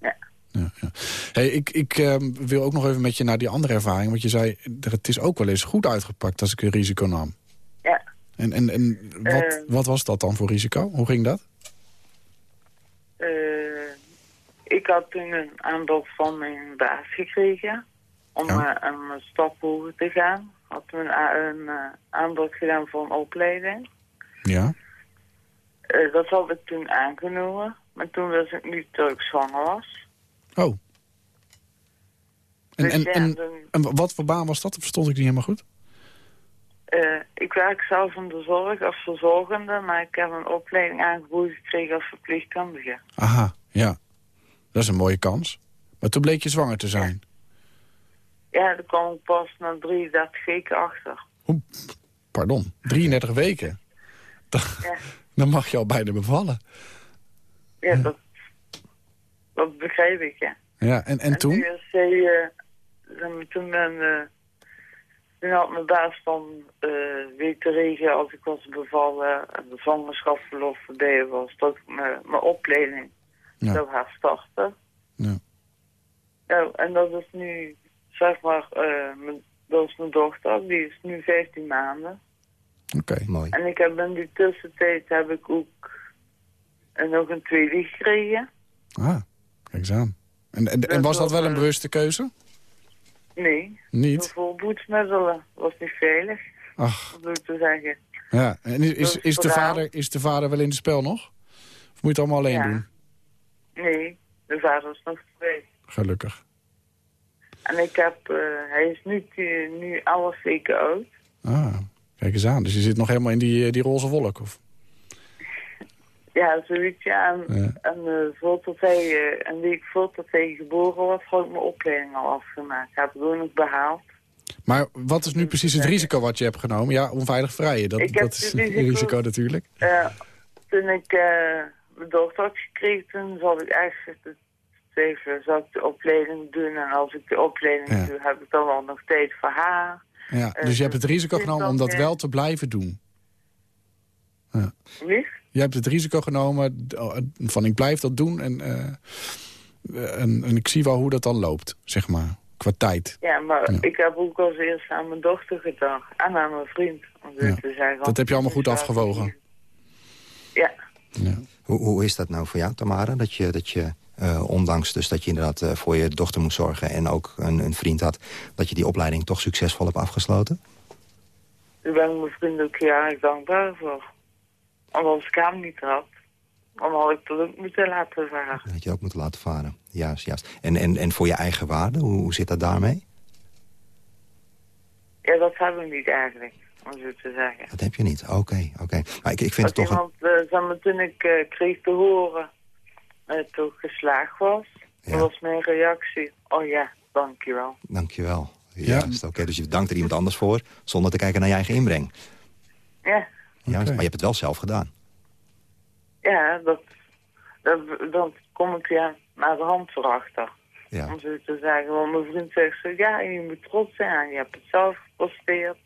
Ja. Ja, ja. Hey, ik ik ehm, wil ook nog even met je naar die andere ervaring. Want je zei, het is ook wel eens goed uitgepakt als ik een risico nam. Ja. En, en, en wat, Eh. wat was dat dan voor risico? Hoe ging dat? Eh, ik had toen een aanbod van mijn baas gekregen om Ja. eh, een stap hoger te gaan. Had toen een, a- een eh, aanbod gedaan voor een opleiding. Ja. Eh, dat had ik toen aangenomen, maar toen wist ik niet dat ik zwanger was. Oh. En, Dus en, ja, en, wat voor baan was dat? Dat verstond ik niet helemaal goed. Eh, ik werk zelf in de zorg als verzorgende, maar ik heb een opleiding aangeboden gekregen als verpleegkundige. Aha, ja. Dat is een mooie kans. Maar toen bleek je zwanger te zijn. Ja, daar kwam ik pas na 33 weken achter. Pardon, 33 weken. Dan, Ja. dan mag je al bijna bevallen. Ja, dat, dat begrijp ik, ja. Ja, en, en toen? hij, eh, toen, ben, eh, toen had mijn baas dan eh weten regelen als ik was bevallen en de zwangerschapsverlof voorbij was, dat mijn mijn opleiding Ja. zou gaan starten. Ja. Ja, en dat is nu, zeg maar, eh, mijn, dat is mijn dochter, die is nu 15 maanden. Oké. Mooi. En ik heb in die tussentijd heb ik ook eh, nog een tweede gekregen. Ah, kijk eens aan. En, en, en Dat was dat wel een eh, bewuste keuze? Nee, Niet? voor voedingsmiddelen was niet veilig, Ach, om zo te zeggen. ja. En is, is, Dat is, de vader, is de vader wel in het spel nog? Of moet je het allemaal alleen Ja. doen? Nee, de vader is nog twee. Gelukkig. En ik heb, eh, hij is nu, eh, nu 11 weken oud. Ah, kijk eens aan. Dus je zit nog helemaal in die, eh, die roze wolk? Of? Ja, zoiets, ja. En, Ja. en eh, voordat hij, eh, een week voordat hij geboren was, had ik mijn opleiding al afgemaakt. Heb ik ook nog behaald. Maar wat is nu precies het risico wat je hebt genomen? Ja, onveilig vrijen. Dat, dat is het risico- risico natuurlijk. Eh, toen ik mijn dochter had gekregen, zat ik eigenlijk twijfelen, zou ik de opleiding doen? En als ik de opleiding Ja. doe, heb ik dan wel nog tijd voor haar. Ja, Eh, dus je hebt het risico is genomen om dat, eh, wel te blijven doen. Lief? Je hebt het risico genomen d- van ik blijf dat doen en, eh, en, en ik zie wel hoe dat dan loopt, zeg maar, qua tijd. Ja, maar Ja. ik heb ook als eerst aan mijn dochter gedacht. En aan mijn vriend, om Ja. te zeggen. Dat heb je allemaal goed Dus, eh, afgewogen. Ja. Ja. Hoe, hoe is dat nou voor jou, Tamara? Dat je, dat je eh, ondanks dus dat je inderdaad eh, voor je dochter moest zorgen... en ook een, een vriend had, dat je die opleiding toch succesvol hebt afgesloten? Daar ben ik mijn vriend ook heel erg dankbaar voor. Als ik hem niet had, dan had ik dat ook moeten laten varen. Dat had je ook moeten laten varen. Juist, juist. En, en, en voor je eigen waarde, hoe, hoe zit dat daarmee? Ja, dat hebben we niet eigenlijk, om zo te zeggen. Dat heb je niet. Oké, oké. Maar ik, ik vind het Als toch... Een... iemand, eh, zeg maar, toen ik eh, kreeg te horen dat ik toch geslaagd was, Ja. was mijn reactie, oh ja, dankjewel. Dankjewel. Ja. Juist, oké. Dus je dankt er iemand anders voor, zonder te kijken naar je eigen inbreng. Ja, Juist, maar je hebt het wel zelf gedaan. ja dat, dat, dan kom ik ja naar de hand erachter. Ja. Om zo te zeggen, want mijn vriend zegt zo, ja, je moet trots zijn je hebt het zelf geposteerd.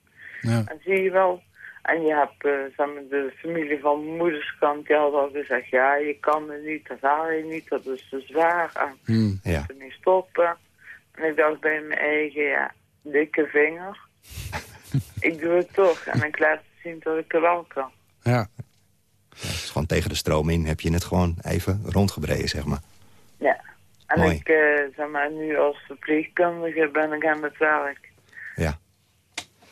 Ja. En zie je wel. En je hebt, maar, de familie van mijn moederskant, die had al gezegd, ja, je kan het niet, dat haal je niet, dat is te zwaar. En Hmm. Ja. niet stoppen. En ik dacht bij mijn eigen, ja, dikke vinger. ik doe het toch en ik laat zien dat ik het wel kan. ja. Ja, het is gewoon tegen de stroom in heb je het gewoon even rondgebreden, zeg maar. Ja. En Mooi. ik, eh, zeg maar, nu als verpleegkundige ben ik aan het werk. Ja.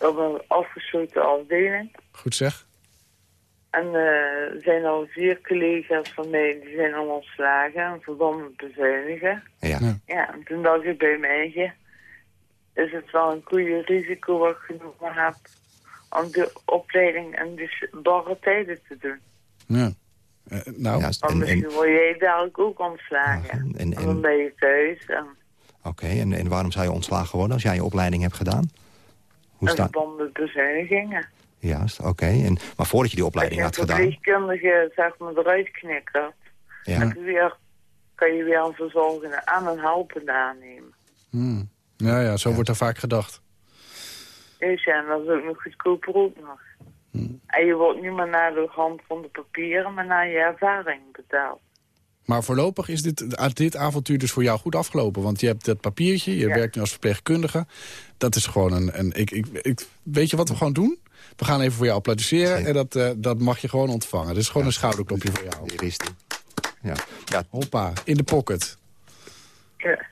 Op een afgesloten afdeling. Goed zeg. En eh, er zijn al vier collega's van mij die zijn al ontslagen in verband met bezuinigen. Ja. Ja. Ja, en toen dacht ik bij mij, eigen, is het wel een goede risico wat ik genomen heb om de opleiding en de barre tijden te doen. Ja. Eh, nou. Want En, misschien en, word jij dadelijk ook ontslagen. en, En en, dan ben je thuis en Oké, en, en waarom zou je ontslagen worden als jij je opleiding hebt gedaan? Hoe staat... met bezuinigingen. Juist, oké. En Maar voordat je die Als opleiding je had een gedaan... verpleegkundige zeg maar eruit knikkert, Ja. dan weer, kan je weer een verzorgende en een helpende aannemen. hmm. ja, ja, zo wordt er vaak gedacht. Dus ja, en dat is ook nog goedkoper ook nog. Hmm. En je wordt niet meer naar de hand van de papieren, maar naar je ervaring betaald. Maar voorlopig is dit, ah, dit avontuur dus voor jou goed afgelopen. Want je hebt dat papiertje, je Ja. werkt nu als verpleegkundige. Dat is gewoon een... een ik, ik, ik, weet je wat we gewoon doen? We gaan even voor jou applaudisseren en dat, eh, dat mag je gewoon ontvangen. Dit is gewoon een schouderklopje voor jou. Hier is die. Ja. ja, Hoppa, in de pocket.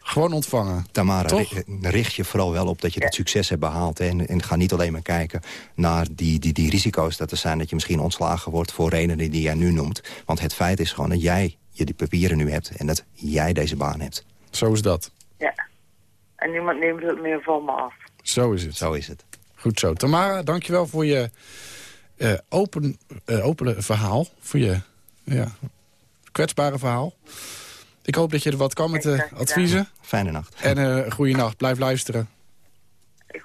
Gewoon ontvangen. Tamara, Toch? ri- richt je vooral wel op dat je het succes hebt behaald. Hè? En, en ga niet alleen maar kijken naar die, die, die risico's dat er zijn... dat je misschien ontslagen wordt voor redenen die jij nu noemt. Want het feit is gewoon dat jij je die papieren nu hebt... en dat jij deze baan hebt. Zo is dat. ja. En niemand neemt het meer van me af. Zo is het. Zo is het. Goed zo. Tamara, dankjewel voor je eh, open, eh, opene verhaal. Voor je ja, kwetsbare verhaal. Ik hoop dat je er wat kan met de gedaan. adviezen. Fijne nacht. En uh, goede nacht. Blijf luisteren.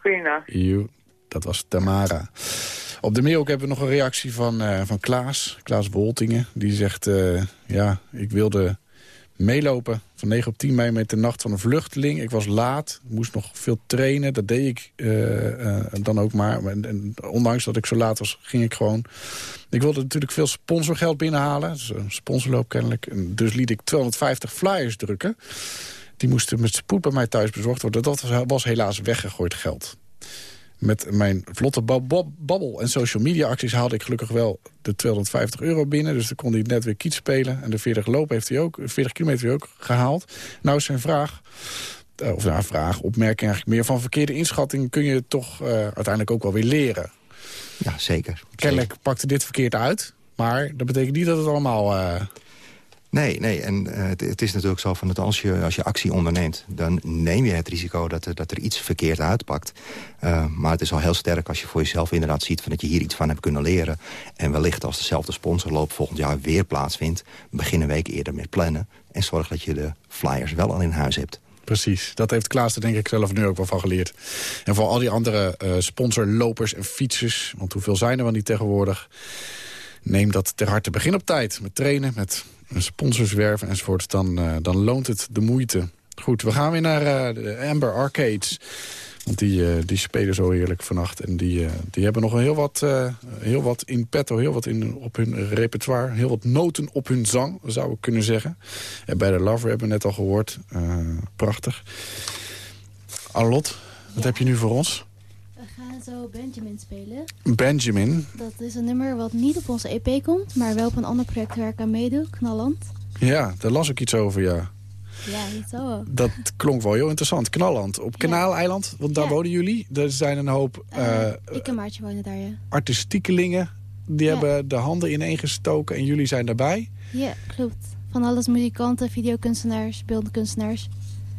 Goeienacht. Joe, dat was Tamara. Op de mail hebben we nog een reactie van, eh, van Klaas. Klaas Woltingen. Die zegt, eh, ja, ik wilde meelopen van 9 op 10 mei met de nacht van een vluchteling. Ik was laat, moest nog veel trainen. Dat deed ik eh, eh, dan ook maar. En, ondanks dat ik zo laat was, ging ik gewoon. Ik wilde natuurlijk veel sponsorgeld binnenhalen. Dus een sponsorloop kennelijk. En dus liet ik 250 flyers drukken. Die moesten met spoed bij mij thuis bezorgd worden. Dat was helaas weggegooid geld. Met mijn vlotte bab- bab- babbel en social media acties haalde ik gelukkig wel de 250 euro binnen. Dus dan kon hij net weer kiet spelen. En de 40 lopen heeft hij ook, 40 kilometer heeft hij ook gehaald. Nou is zijn vraag, eh, of nou, vraag, opmerking eigenlijk meer van verkeerde inschatting kun je toch eh, uiteindelijk ook wel weer leren. Ja, zeker. Kennelijk pakte dit verkeerd uit. Maar dat betekent niet dat het allemaal... eh, Nee, nee. En eh, het, is natuurlijk zo van dat als je, als je actie onderneemt... dan neem je het risico dat er, dat er iets verkeerd uitpakt. Eh, maar het is al heel sterk als je voor jezelf inderdaad ziet... Van dat je hier iets van hebt kunnen leren. En wellicht als dezelfde sponsorloop volgend jaar weer plaatsvindt... begin een week eerder met plannen. En zorg dat je de flyers wel al in huis hebt. Precies, dat heeft Klaas er denk ik zelf nu ook wel van geleerd. En voor al die andere eh, sponsorlopers en fietsers... want hoeveel zijn er wel niet tegenwoordig... neem dat ter harte. Begin op tijd met trainen, met sponsors werven enzovoort. Dan, eh, dan loont het de moeite. Goed, we gaan weer naar eh, de Amber Arcades. Want die, eh, die spelen zo heerlijk vannacht. En die, die hebben nog heel wat, heel wat in petto, heel wat in, op hun repertoire. Heel wat noten op hun zang, zou ik kunnen zeggen. En bij de Lover hebben we net al gehoord. Eh, prachtig. Arlot, wat heb je nu voor ons? Zo Benjamin spelen. Benjamin. Dat is een nummer wat niet op onze EP komt, maar wel op een ander project waar ik aan meedoe, Knalland. Ja, daar las ik iets over, ja. Ja, niet zo. Dat klonk wel heel interessant. Knalland, op Kanaaleiland, want daar Ja. wonen jullie. Er zijn een hoop eh, ik en Maartje wonen daar, ja. artistiekelingen. Die Ja. hebben de handen ineengestoken en jullie zijn daarbij. Ja, klopt. Van alles muzikanten, videokunstenaars, beeldende kunstenaars.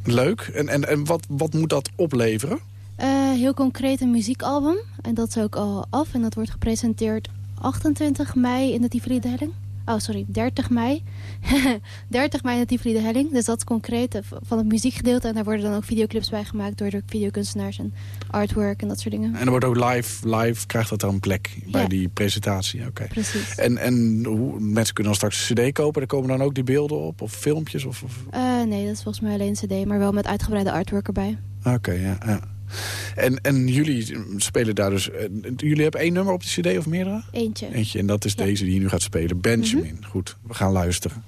Leuk. En, en, en wat, wat moet dat opleveren? Eh, heel concreet een muziekalbum. En dat is ook al af. En dat wordt gepresenteerd 28 mei in de Tivoli de Helling. Oh, sorry, 30 mei. 30 mei in de Tivoli de Helling. Dus dat is concreet eh, van het muziekgedeelte. En daar worden dan ook videoclips bij gemaakt door de videokunstenaars en artwork en dat soort dingen. En er wordt ook live, live krijgt dat dan een plek bij die presentatie. Oké. Precies. En, en hoe, mensen kunnen dan straks een cd kopen. Daar komen dan ook die beelden op? Of filmpjes? Of, of... Eh, nee, dat is volgens mij alleen een cd, maar wel met uitgebreide artwork erbij. Oké, ja. ja. En, en jullie spelen daar dus... eh, jullie hebben één nummer op de cd of meerdere? Eentje. Eentje, en dat is Ja. deze die je nu gaat spelen. Benjamin. Goed, we gaan luisteren.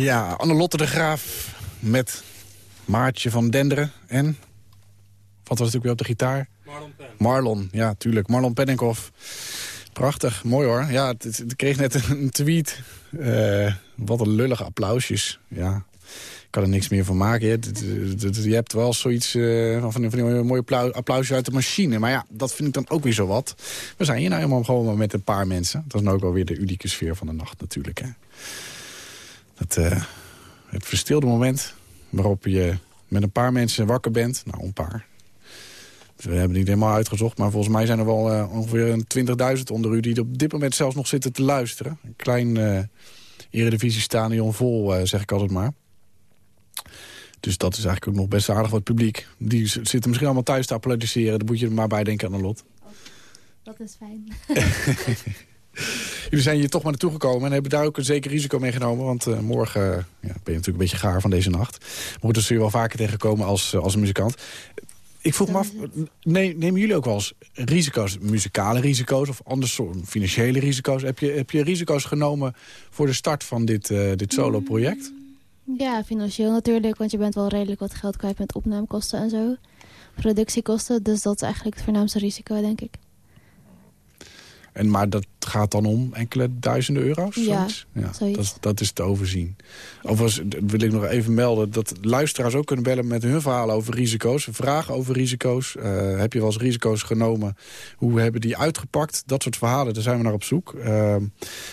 Ja, Annelotte de Graaf met Maartje van Denderen en... Wat was natuurlijk weer op de gitaar? Marlon Pen. Marlon, ja, tuurlijk. Marlon Penninkoff. Prachtig, mooi hoor. Ja, het, kreeg net een tweet. Eh, wat een lullige applausjes. Ja, ik kan er niks meer van maken. Je, hebt wel zoiets eh, van, van die mooie applau- applausjes uit de machine. Maar ja, dat vind ik dan ook weer zo wat. We zijn hier nou helemaal gewoon met een paar mensen. Dat is nou ook wel weer de unieke sfeer van de nacht natuurlijk. Hè. Het, eh, het verstilde moment waarop je met een paar mensen wakker bent. Nou, een paar. We hebben het niet helemaal uitgezocht, maar volgens mij zijn er wel eh, ongeveer een 20.000 onder u... die op dit moment zelfs nog zitten te luisteren. Een klein eh Eredivisie-stadion vol, zeg ik altijd maar. Dus dat is eigenlijk ook nog best aardig wat publiek. Die zitten misschien allemaal thuis te applaudisseren. Dan moet je er maar bij denken aan een lot. Dat is fijn. Jullie zijn hier toch maar naartoe gekomen en hebben daar ook een zeker risico mee genomen. Want eh, morgen eh, ja, ben je natuurlijk een beetje gaar van deze nacht. Maar dus zul je wel vaker tegenkomen als, eh, als muzikant. Ik vroeg me af, nemen jullie ook wel eens risico's, muzikale risico's... of anders soort financiële risico's? Heb je, heb je risico's genomen voor de start van dit, dit solo-project? Ja, financieel natuurlijk, want je bent wel redelijk wat geld kwijt met opnamekosten en zo. Productiekosten, dus dat is eigenlijk het voornaamste risico, denk ik. En, maar dat gaat dan om enkele duizenden euro's? Ja, zoiets? ja zoiets. Dat, dat is te overzien. Overigens d- wil ik nog even melden dat luisteraars ook kunnen bellen met hun verhalen over risico's. Vragen over risico's. Eh, heb je wel eens risico's genomen? Hoe hebben die uitgepakt? Dat soort verhalen, daar zijn we naar op zoek. Eh,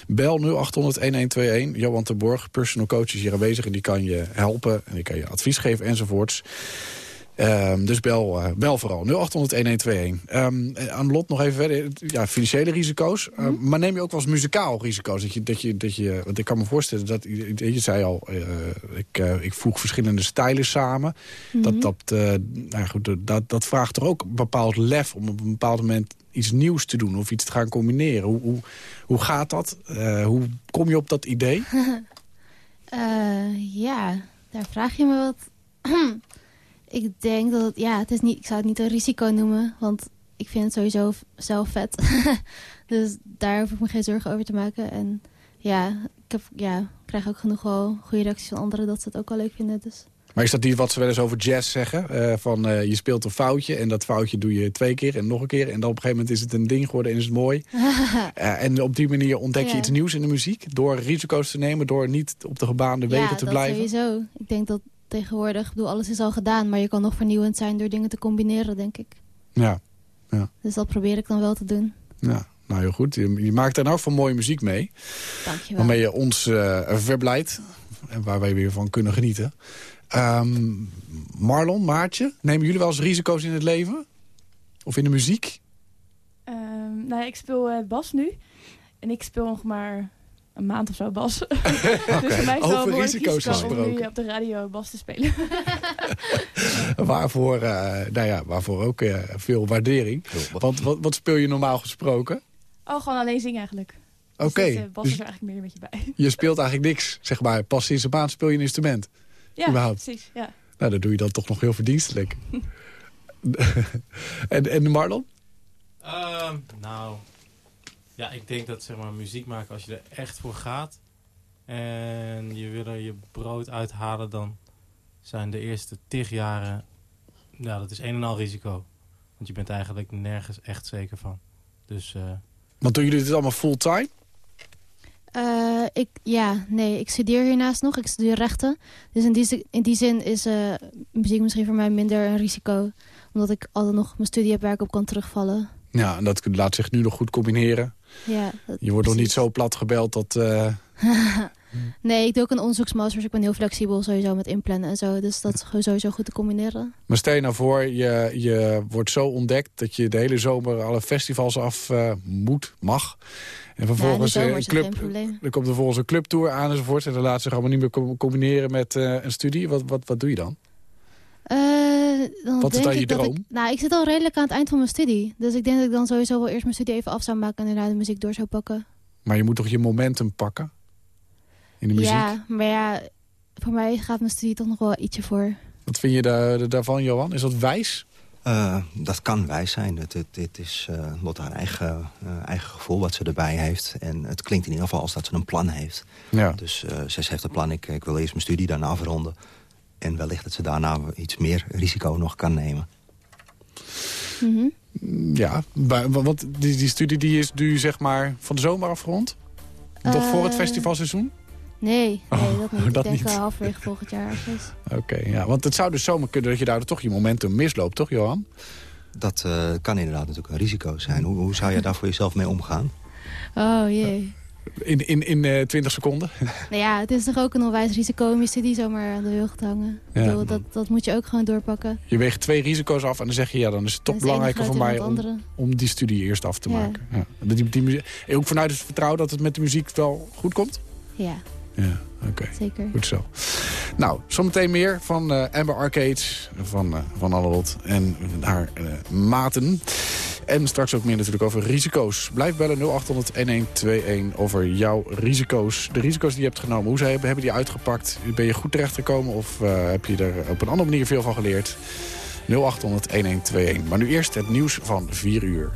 bel 0800-1121. Johan ter Borg, personal coach, is hier aanwezig en die kan je helpen. En die kan je advies geven enzovoorts. Ehm, dus bel, eh, bel vooral. 0800-1121. Ehm, eh, aan Lot nog even verder. Ja, financiële risico's. Mhm. Ehm, maar neem je ook wel eens muzikaal risico's? Dat je, dat je, dat je, want ik kan me voorstellen dat... Je, je zei al, eh, ik, eh, ik voeg verschillende stijlen samen. Mhm. Dat, dat, eh, nou goed, dat, dat vraagt toch ook een bepaald lef... om op een bepaald moment iets nieuws te doen of iets te gaan combineren. Hoe, hoe, hoe gaat dat? Eh, hoe kom je op dat idee? Eh, ja, daar vraag je me wat. ik denk dat het, ja, het is niet, ik zou het niet een risico noemen, want ik vind het sowieso zelf vet. dus daar hoef ik me geen zorgen over te maken. En ja, ik heb, ja, ik krijg ook genoeg wel goede reacties van anderen dat ze het ook wel leuk vinden. Dus. Maar is dat niet wat ze wel eens over jazz zeggen? Eh, van eh, je speelt een foutje en dat foutje doe je twee keer en nog een keer. En dan op een gegeven moment is het een ding geworden en is het mooi. Eh, en op die manier ontdek je Ja. iets nieuws in de muziek. Door risico's te nemen, door niet op de gebaande wegen ja, te blijven. sowieso. Ik denk dat tegenwoordig, ik bedoel, alles is al gedaan, maar je kan nog vernieuwend zijn door dingen te combineren, denk ik. Ja, ja, Dus dat probeer ik dan wel te doen. ja. Nou heel goed. Je, je maakt daar nou van mooie muziek mee. Dankjewel. Waarmee je ons eh verblijdt. En waar wij weer van kunnen genieten. Ehm, Marlon, Maartje, nemen jullie wel eens risico's in het leven? Of in de muziek? Ehm, nou ja, ik speel eh, bas nu. En ik speel nog maar een maand of zo bas. dus voor mij is wel Over risico's risico om nu op de radio bas te spelen. Waarvoor, eh, nou ja, waarvoor ook eh, veel waardering. Want wat, wat speel je normaal gesproken? oh, gewoon alleen zingen eigenlijk. Oké, Dus, eh, bas dus is er eigenlijk meer een beetje bij. je speelt eigenlijk niks, zeg maar. Pas sinds een maand speel je een instrument. ja, überhaupt. precies. Ja. Nou, dat doe je dan toch nog heel verdienstelijk. en, en Marlon? Ehm, nou, ja, ik denk dat zeg maar, muziek maken, als je er echt voor gaat en je wil er je brood uithalen, dan zijn de eerste tig jaren, ja, dat is een en al risico. Want je bent eigenlijk nergens echt zeker van. Dus eh, Want doen jullie dit allemaal fulltime? Eh, ik, ja, nee, ik studeer hiernaast nog. Ik studeer rechten. Dus in die, in die zin is eh, muziek misschien voor mij minder een risico. Omdat ik altijd nog mijn studie heb waar ik op kan terugvallen. Ja, en dat laat zich nu nog goed combineren. Ja, dat- Je wordt nog niet zo plat gebeld dat... eh, nee, ik doe ook een onderzoeksmaster. Dus ik ben heel flexibel sowieso met inplannen en zo. Dus dat is sowieso goed te combineren. Maar stel je nou voor, je, je wordt zo ontdekt... dat je de hele zomer alle festivals af eh, moet, mag. En vervolgens ja, eh, een het club, er komt er vervolgens een clubtour aan enzovoort... en dan laat zich allemaal niet meer co- combineren met eh, een studie. Wat, wat, wat doe je dan? Eh, dan Wat is denk dan je droom? Ik, nou, ik zit al redelijk aan het eind van mijn studie. Dus ik denk dat ik dan sowieso wel eerst mijn studie even af zou maken... en daarna de muziek door zou pakken. Maar je moet toch je momentum pakken? In de muziek? Ja, maar ja, voor mij gaat mijn studie toch nog wel ietsje voor. Wat vind je daar, daarvan, Johan? Is dat wijs? Uh, dat kan wijs zijn. Het, het, het is uh, Lotte haar eigen, uh, eigen gevoel wat ze erbij heeft. En het klinkt in ieder geval als dat ze een plan heeft. Ja. Dus ze heeft een plan. Ik, ik wil eerst mijn studie daarna afronden. En wellicht dat ze daarna iets meer risico nog kan nemen. Mm -hmm. Ja, want die, die studie die is nu zeg maar van de zomer afgerond? Toch voor het festivalseizoen? Nee, nee Oh, dat niet. dat ik denk niet. wel halverwege volgend jaar ergens. Oké, ja, want het zou dus zomaar kunnen dat je daar toch je momentum misloopt, toch Johan? Dat uh, kan inderdaad natuurlijk een risico zijn. Hoe, hoe zou je daar voor jezelf mee omgaan? Oh jee. In, in, in uh, 20 seconden? Nou ja, het is toch ook een onwijs risico om je studie zomaar aan de lucht te hangen. Ja. Ik bedoel, dat, dat moet je ook gewoon doorpakken. Je weegt twee risico's af en dan zeg je... ja, dan is het toch belangrijker voor mij om, om die studie eerst af te Ja. maken. Ja. Die, die, muzie- ook vanuit het vertrouwen dat het met de muziek wel goed komt? Ja, Ja, oké. zeker. Goed zo. Nou, zometeen meer van eh, Amber Arcades, van, eh van Annelot en haar eh, maten. En straks ook meer natuurlijk over risico's. Blijf bellen 0800-1121 over jouw risico's. De risico's die je hebt genomen, hoe ze hebben, hebben die uitgepakt? Ben je goed terechtgekomen of heb je er op een andere manier veel van geleerd? 0800-1121. Maar nu eerst het nieuws van 4 uur.